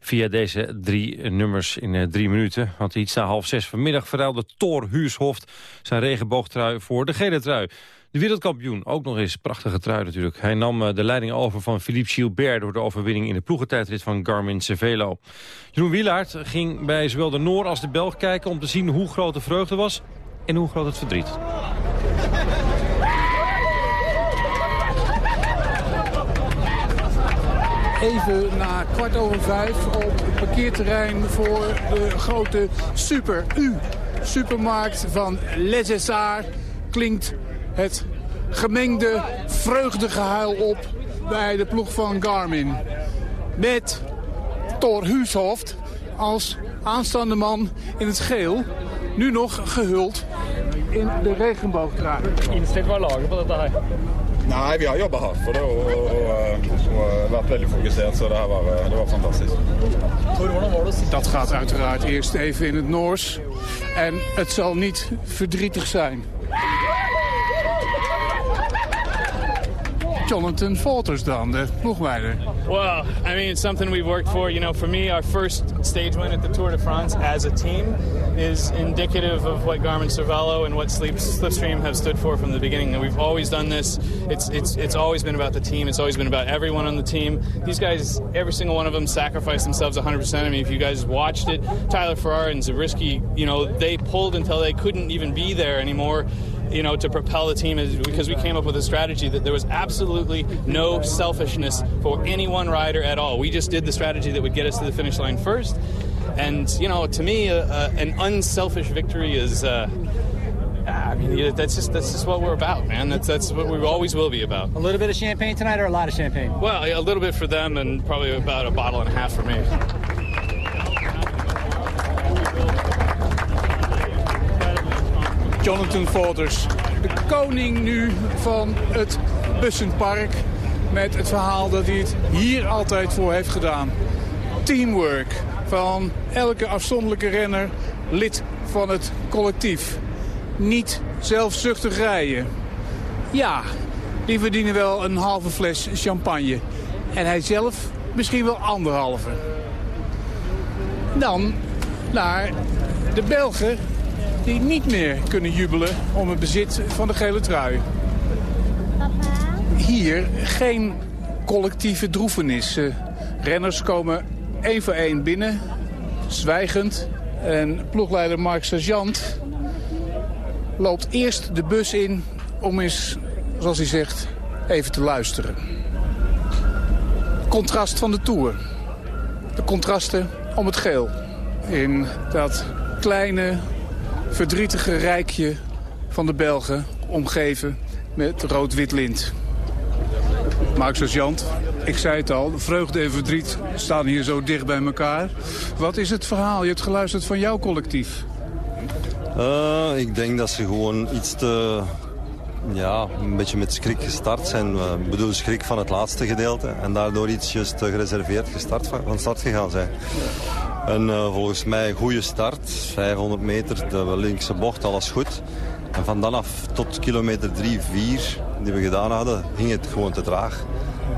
Via deze drie nummers in drie minuten. Want iets na half zes vanmiddag verruilde Thor Huurshoft zijn regenboogtrui voor de gele trui. De wereldkampioen, ook nog eens prachtige trui natuurlijk. Hij nam eh, de leiding over van Philippe Gilbert... door de overwinning in de ploegentijdrit van Garmin Cervelo. Jeroen Wielaert ging bij zowel de Noor als de Belg kijken... om te zien hoe groot de vreugde was en hoe groot het verdriet. Even na kwart over vijf op het parkeerterrein voor de grote Super U supermarkt van Les Essarts klinkt het gemengde vreugdegehuil op bij de ploeg van Garmin. Met Thor Huushoft als aanstaande man in het geel. Nu nog gehuld in de regenboogtrui. Instilt var laget på dette her? Nej, vi har jobbat hårt för det och, och, och varit väldigt fokuserat så det här var, det var. Dat gaat uiteraard eerst even in het Noors. En het zal niet verdrietig zijn. Jonathan Falters dan, de ploegleider? Well, I mean, it's something we've worked for. You know, for me, our first stage win at the Tour de France as a team is indicative of what Garmin Cervelo and what Slipstream have stood for from the beginning. And we've always done this. It's, it's, it's always been about the team. It's always been about everyone on the team. These guys, every single one of them sacrificed themselves 100%. I mean, if you guys watched it, Tyler Farrar and Zabriskie, you know, they pulled until they couldn't even be there anymore you know, to propel the team is because we came up with a strategy that there was absolutely no selfishness for any one rider at all. We just did the strategy that would get us to the finish line first. And, you know, to me, uh, uh, an unselfish victory is... Uh, I mean, that's just that's just what we're about, man. That's that's what we always will be about. A little bit of champagne tonight, or a lot of champagne? Well, a little bit for them, and probably about a bottle and a half for me. Jonathan Falters, de koning nu van het Bussenpark... met het verhaal dat hij het hier altijd voor heeft gedaan. Teamwork van elke afzonderlijke renner, lid van het collectief. Niet zelfzuchtig rijden. Ja, die verdienen wel een halve fles champagne. En hij zelf misschien wel anderhalve. Dan naar de Belgen die niet meer kunnen jubelen om het bezit van de gele trui. Hier geen collectieve droefenis. Renners komen één voor één binnen, zwijgend. En ploegleider Mark Sergeant loopt eerst de bus in om eens, zoals hij zegt, even te luisteren. Contrast van de Tour. De contrasten om het geel. In dat kleine, verdrietige rijkje van de Belgen... omgeven met rood-wit lint. Mark Sergeant, ik zei het al, vreugde en verdriet staan hier zo dicht bij elkaar. Wat is het verhaal? Je hebt geluisterd van jouw collectief. Uh, ik denk dat ze gewoon iets te... Ja, een beetje met schrik gestart zijn. Uh, ik bedoel, schrik van het laatste gedeelte. En daardoor iets te gereserveerd gestart, van start gegaan zijn. En uh, volgens mij een goede start. 500 meter, de linkse bocht, alles goed. En van dan af tot kilometer 3, 4 die we gedaan hadden, ging het gewoon te traag.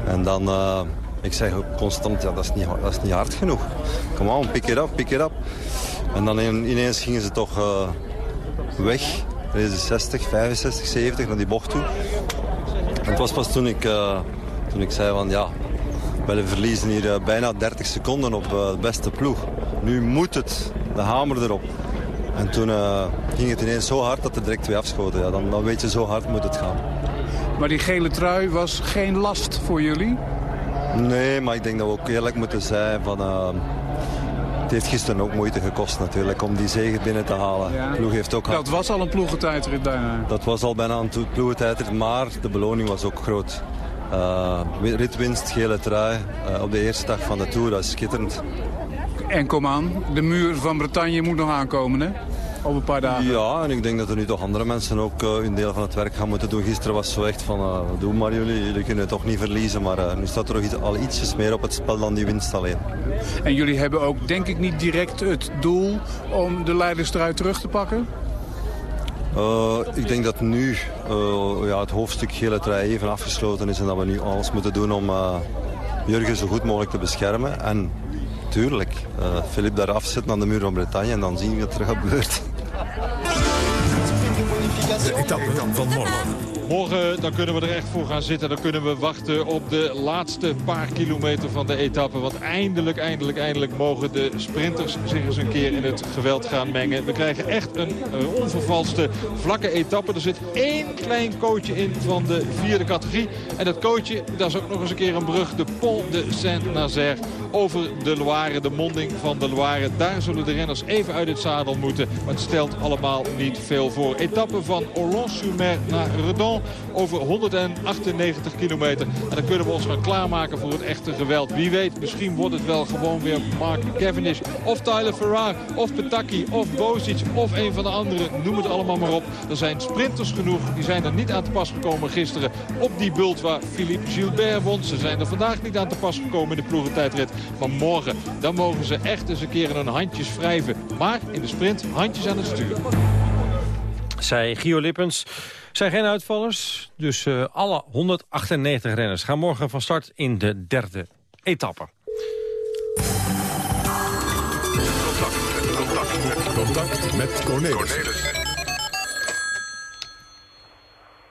En dan, uh, ik zeg constant, ja, dat, is niet, dat is niet hard genoeg. Come on, pick it up, pick it up. En dan ineens gingen ze toch uh, weg. Deze 60, 65, 70 naar die bocht toe. En het was pas toen ik, toen ik zei van ja, wij verliezen hier bijna 30 seconden op de beste ploeg. Nu moet het, de hamer erop. En toen uh, ging het ineens zo hard dat er direct twee afschoten. Ja, dan, dan weet je, zo hard moet het gaan. Maar die gele trui was geen last voor jullie? Nee, maar ik denk dat we ook eerlijk moeten zijn van... Uh, het heeft gisteren ook moeite gekost natuurlijk om die zege binnen te halen. Ja. De ploeg heeft ook dat was al een ploegentijdrit bijna. Dat was al bijna een ploegentijdrit, maar de beloning was ook groot. Uh, ritwinst, gele trui uh, op de eerste dag van de Tour, dat is schitterend. En kom aan, de muur van Bretagne moet nog aankomen, hè? over een paar dagen. Ja, en ik denk dat er nu toch andere mensen ook uh, hun deel van het werk gaan moeten doen. Gisteren was het zo echt van, doe maar jullie, jullie kunnen toch niet verliezen. Maar nu staat er iets, al ietsjes meer op het spel dan die winst alleen. En jullie hebben ook denk ik niet direct het doel om de leiderstruit terug te pakken? Uh, ik denk dat nu uh, ja, het hoofdstuk gele trui even afgesloten is... en dat we nu alles moeten doen om uh, Jurgen zo goed mogelijk te beschermen. En tuurlijk, Filip daar afzetten aan de muur van Bretagne... en dan zien we wat er gebeurt. De etappe van morgen. Morgen dan kunnen we er echt voor gaan zitten. Dan kunnen we wachten op de laatste paar kilometer van de etappe. Want eindelijk, eindelijk, eindelijk mogen de sprinters zich eens een keer in het geweld gaan mengen. We krijgen echt een onvervalste vlakke etappe. Er zit één klein coachje in van de vierde categorie. En dat coachje, dat is ook nog eens een keer een brug. De Pont de Saint-Nazaire over de Loire, de monding van de Loire. Daar zullen de renners even uit het zadel moeten. Maar het stelt allemaal niet veel voor. Etappe van Orlans-sur-Mer naar Redon over 198 kilometer. En dan kunnen we ons gaan klaarmaken voor het echte geweld. Wie weet, misschien wordt het wel gewoon weer Mark Cavendish of Tyler Farrar of Petaki of Bozic of een van de anderen. Noem het allemaal maar op. Er zijn sprinters genoeg. Die zijn er niet aan te pas gekomen gisteren op die bult waar Philippe Gilbert won. Ze zijn er vandaag niet aan te pas gekomen in de ploegentijdrit van morgen. Dan mogen ze echt eens een keer hun handjes wrijven. Maar in de sprint handjes aan het stuur. Zij Gio Lippens zijn geen uitvallers, dus uh, alle 198 renners gaan morgen van start in de derde etappe. Contact, contact met Cornelis.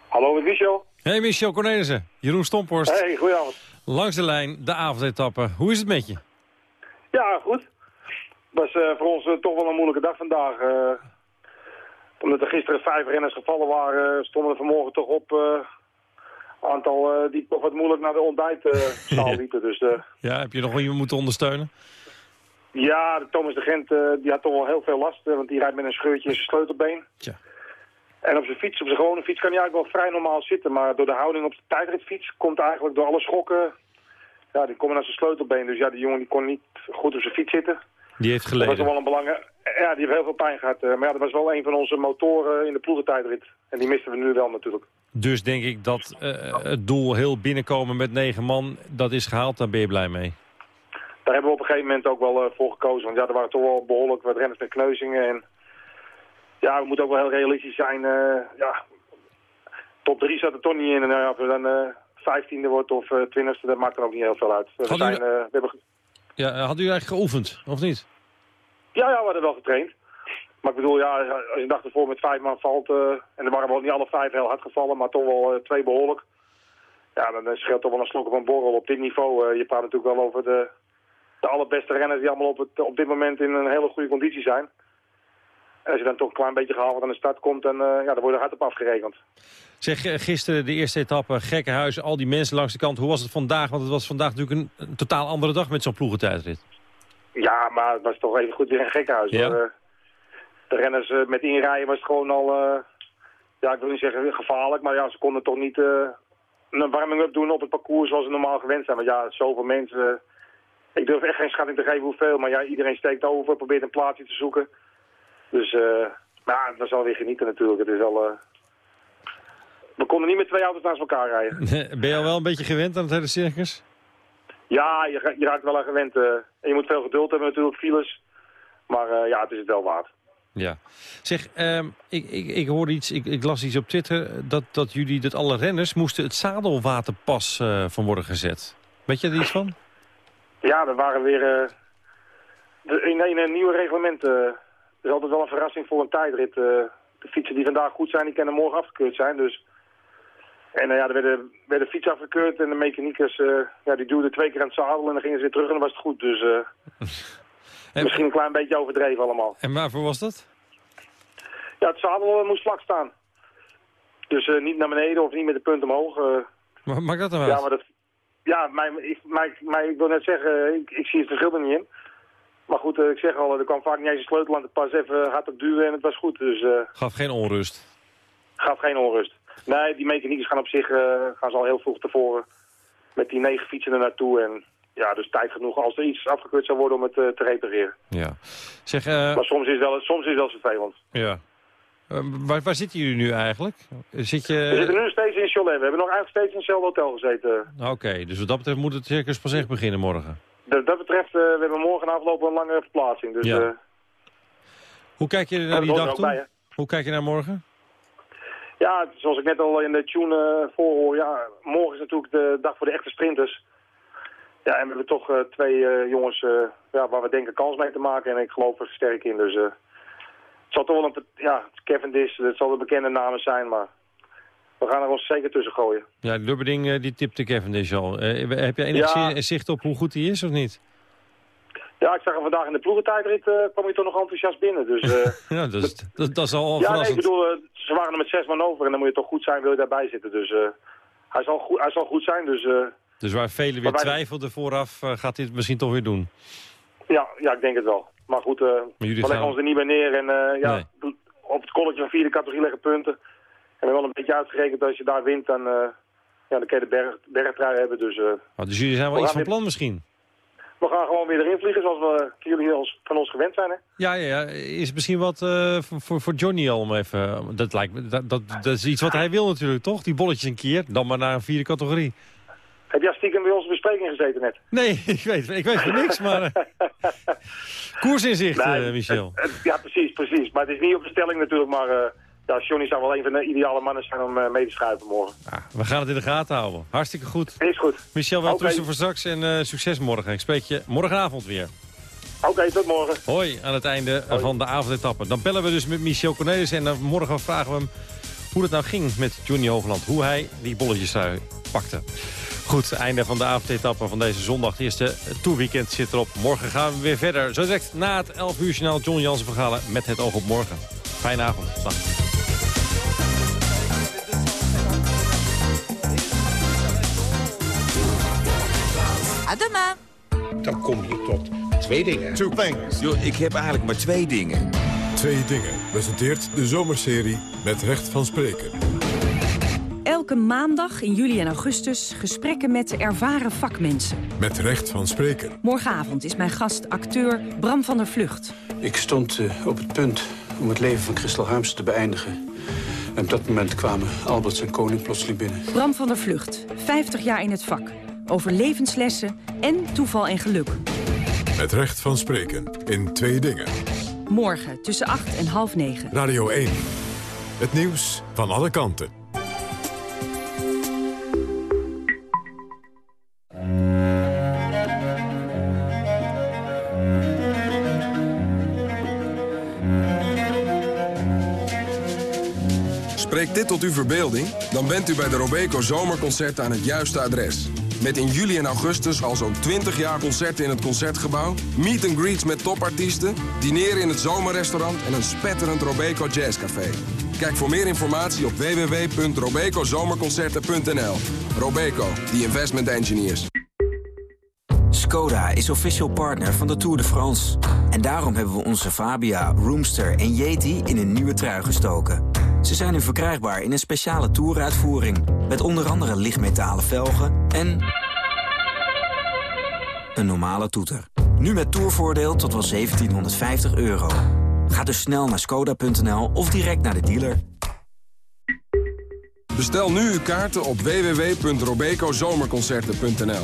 Hallo, met Michel. Hey Michel Cornelissen, Jeroen Stomphorst. Hey, goedenavond. Langs de lijn, de avondetappe. Hoe is het met je? Ja, goed. Het was uh, voor ons uh, toch wel een moeilijke dag vandaag omdat er gisteren vijf renners gevallen waren, stonden er vanmorgen toch op een aantal die toch wat moeilijk naar de ontbijtzaal <laughs> liepen. Dus, ja, heb je nog iemand moeten ondersteunen? Ja, Thomas de Gent die had toch wel heel veel last, want die rijdt met een scheurtje in zijn sleutelbeen. Tja. En op zijn fiets, op zijn gewone fiets, kan hij eigenlijk wel vrij normaal zitten. Maar door de houding op de tijdritfiets komt eigenlijk door alle schokken... Ja, die komen naar zijn sleutelbeen. Dus ja, die jongen die kon niet goed op zijn fiets zitten. Die heeft geleden. Dat was wel een belangrijk. Ja, die heeft heel veel pijn gehad. Maar ja, dat was wel een van onze motoren in de ploegentijdrit. En die misten we nu wel natuurlijk. Dus denk ik dat uh, het doel heel binnenkomen met negen man, dat is gehaald. Daar ben je blij mee? Daar hebben we op een gegeven moment ook wel uh, voor gekozen. Want ja, er waren toch wel behoorlijk wat renners met kneuzingen. En ja, we moeten ook wel heel realistisch zijn. Uh, ja, top 3 zat er toch niet in. En ja, of we dan vijftiende wordt of twintigste, dat maakt er ook niet heel veel uit. We zijn, we hebben... Ja, had u eigenlijk geoefend, of niet? Ja, ja, we hadden wel getraind. Maar ik bedoel, ja, als je dag ervoor met vijf man valt... Uh, en er waren wel niet alle vijf heel hard gevallen, maar toch wel uh, twee behoorlijk. Ja, dan scheelt toch wel een slok op een borrel op dit niveau. Uh, je praat natuurlijk wel over de, de allerbeste renners die allemaal op, het, op dit moment in een hele goede conditie zijn. En als je dan toch een klein beetje gehaald aan de start komt, dan, ja, dan wordt er hard op afgerekend. Zeg, gisteren de eerste etappe, gekke huis, al die mensen langs de kant. Hoe was het vandaag? Want het was vandaag natuurlijk een, een totaal andere dag met zo'n ploegentijdrit. Ja, maar het was toch even goed weer een. Ja. Hoor. De renners met inrijden was het gewoon al, ja, ik wil niet zeggen gevaarlijk, maar ja, ze konden toch niet een warming-up doen op het parcours zoals ze normaal gewend zijn. Want ja, zoveel mensen, ik durf echt geen schatting te geven hoeveel, maar ja, iedereen steekt over, probeert een plaatsje te zoeken. Dus, maar het was alweer genieten natuurlijk. Het is al, we konden niet met twee auto's naast elkaar rijden. <laughs> ben je al wel een beetje gewend aan het hele circus? Ja, je, je raakt wel aan gewend. Uh, en je moet veel geduld hebben natuurlijk, files. Maar uh, ja, het is het wel waard. Ja. Zeg, um, ik, ik, ik hoorde iets, ik, ik, las iets op Twitter... dat, dat jullie, dat alle renners moesten het zadelwaterpas uh, van worden gezet. Weet je er iets van? Ja, er waren weer... in, een nieuw reglement. Is altijd wel een verrassing voor een tijdrit. de fietsen die vandaag goed zijn, die kunnen morgen afgekeurd zijn. Dus en uh, ja, er werden, werden fiets afgekeurd en de mechaniekers uh, ja, die duwden twee keer aan het zadel en dan gingen ze weer terug en dan was het goed. Dus uh, <laughs> en... misschien een klein beetje overdreven allemaal. En waarvoor was dat? Ja, het zadel moest vlak staan. Dus niet naar beneden of niet met de punt omhoog. Maakt dat dan wel? Ja, maar dat, ja mij, ik, mij, mij, ik wil net zeggen, ik, ik zie het verschil er niet in. Maar goed, ik zeg al, er kwam vaak niet eens een sleutel aan het pas even hard op duwen en het was goed. Dus, Gaf geen onrust? Gaf geen onrust. Nee, die mechaniekers gaan op zich uh, gaan ze al heel vroeg tevoren met die negen fietsen er naartoe. En ja, dus tijd genoeg als er iets afgekeurd zou worden om het te repareren. Ja. Zeg, uh... Maar soms is, wel, soms is het wel vervelend. Ja. Uh, waar, waar zitten jullie nu eigenlijk? Zit je... We zitten nu steeds in Cholet. We hebben nog eigenlijk steeds in hetzelfde hotel gezeten. Oké, okay, dus wat dat betreft moet het circus pas echt beginnen morgen. Dat, dat betreft, uh, we hebben morgen afgelopen een lange verplaatsing. Dus, ja. Hoe kijk je naar die dag toe? Bij, Hoe kijk je naar morgen? Ja, zoals ik net al in de tune uh, voorhoor, ja, morgen is natuurlijk de dag voor de echte sprinters. Ja, en we hebben toch uh, twee uh, jongens uh, ja, waar we denken kans mee te maken. En ik geloof er sterk in. Dus het zal toch wel een... Ja, Cavendish, het zal de bekende namen zijn, maar... We gaan er ons zeker tussen gooien. Ja, Lubberding die tipte Cavendish al. heb je enig ja. zicht op hoe goed hij is of niet? Ja, ik zag hem vandaag in de ploegentijdrit, uh, kwam hij toch nog enthousiast binnen. Dus, uh, <laughs> ja, dat is, dat, dat is al Ja, nee, ik bedoel, uh, ze waren er met zes man over en dan moet je toch goed zijn, wil je daarbij zitten. Dus hij, zal goed, hij zal goed zijn, dus... dus waar velen weer twijfelden vooraf, gaat hij het misschien toch weer doen? Ja, ja ik denk het wel. Maar goed, we leggen gaan... ons er niet meer neer. En ja, nee. op het kolletje van vierde categorie leggen punten. En we hebben wel een beetje uitgerekend, als je daar wint, dan, ja, dan kun je de berg, bergtrui hebben. Dus, oh, dus jullie zijn wel iets van plan misschien? we gaan gewoon weer erin vliegen zoals we jullie als, van ons gewend zijn. Hè? Ja, ja, ja. Is misschien wat uh, voor, voor Johnny al om even... Dat, lijkt me, dat, dat, dat, is iets wat hij wil natuurlijk, toch? Die bolletjes een keer, dan maar naar een vierde categorie. Heb jij stiekem bij onze bespreking gezeten net? Nee, <laughs> ik weet, ik weet van niks, maar... Uh, <laughs> koersinzicht, nee, uh, Michel. Het, het, ja, precies, precies. Maar het is niet op bestelling natuurlijk, maar... Ja, Johnny zou wel een van de ideale mannen zijn om uh, mee te schuiven morgen. Ja, we gaan het in de gaten houden. Hartstikke goed. Is goed. Michel, wel okay. tussen voor straks en uh, succes morgen. Ik spreek je morgenavond weer. Oké, okay, tot morgen. Hoi, aan het einde Hoi. van de avondetappe. Dan bellen we dus met Michel Cornelis en dan morgen vragen we hem hoe het nou ging met Johnny Hoogland. Hoe hij die bolletjes pakte. Goed, einde van de avondetappe van deze zondag. Het eerste toerweekend zit erop. Morgen gaan we weer verder. Zo direct na het 11 uur journaal John Jansen verhalen met het oog op morgen. Fijne avond. Dag. Adema. Dan kom je tot twee dingen. Two things. Yo, ik heb eigenlijk maar twee dingen. Twee dingen presenteert de zomerserie met recht van spreken. Elke maandag in juli en augustus gesprekken met ervaren vakmensen. Met recht van spreken. Morgenavond is mijn gast acteur Bram van der Vlucht. Ik stond uh, op het punt om het leven van Christel Harms te beëindigen. En op dat moment kwamen Albert en Koning plotseling binnen. Bram van der Vlucht, 50 jaar in het vak. Over levenslessen en toeval en geluk. Het recht van spreken in twee dingen. Morgen tussen 8 en half 9. Radio 1. Het nieuws van alle kanten. Dit tot uw verbeelding? Dan bent u bij de Robeco Zomerconcerten aan het juiste adres. Met in juli en augustus al zo'n 20 jaar concerten in het Concertgebouw... meet and greets met topartiesten, dineren in het zomerrestaurant... en een spetterend Robeco Jazzcafé. Kijk voor meer informatie op www.robecozomerconcerten.nl. Robeco, the investment engineers. Skoda is official partner van de Tour de France. En daarom hebben we onze Fabia, Roomster en Yeti in een nieuwe trui gestoken. Ze zijn nu verkrijgbaar in een speciale toeruitvoering... met onder andere lichtmetalen velgen en... een normale toeter. Nu met toervoordeel tot wel 1750 euro. Ga dus snel naar skoda.nl of direct naar de dealer. Bestel nu uw kaarten op www.robecozomerconcerten.nl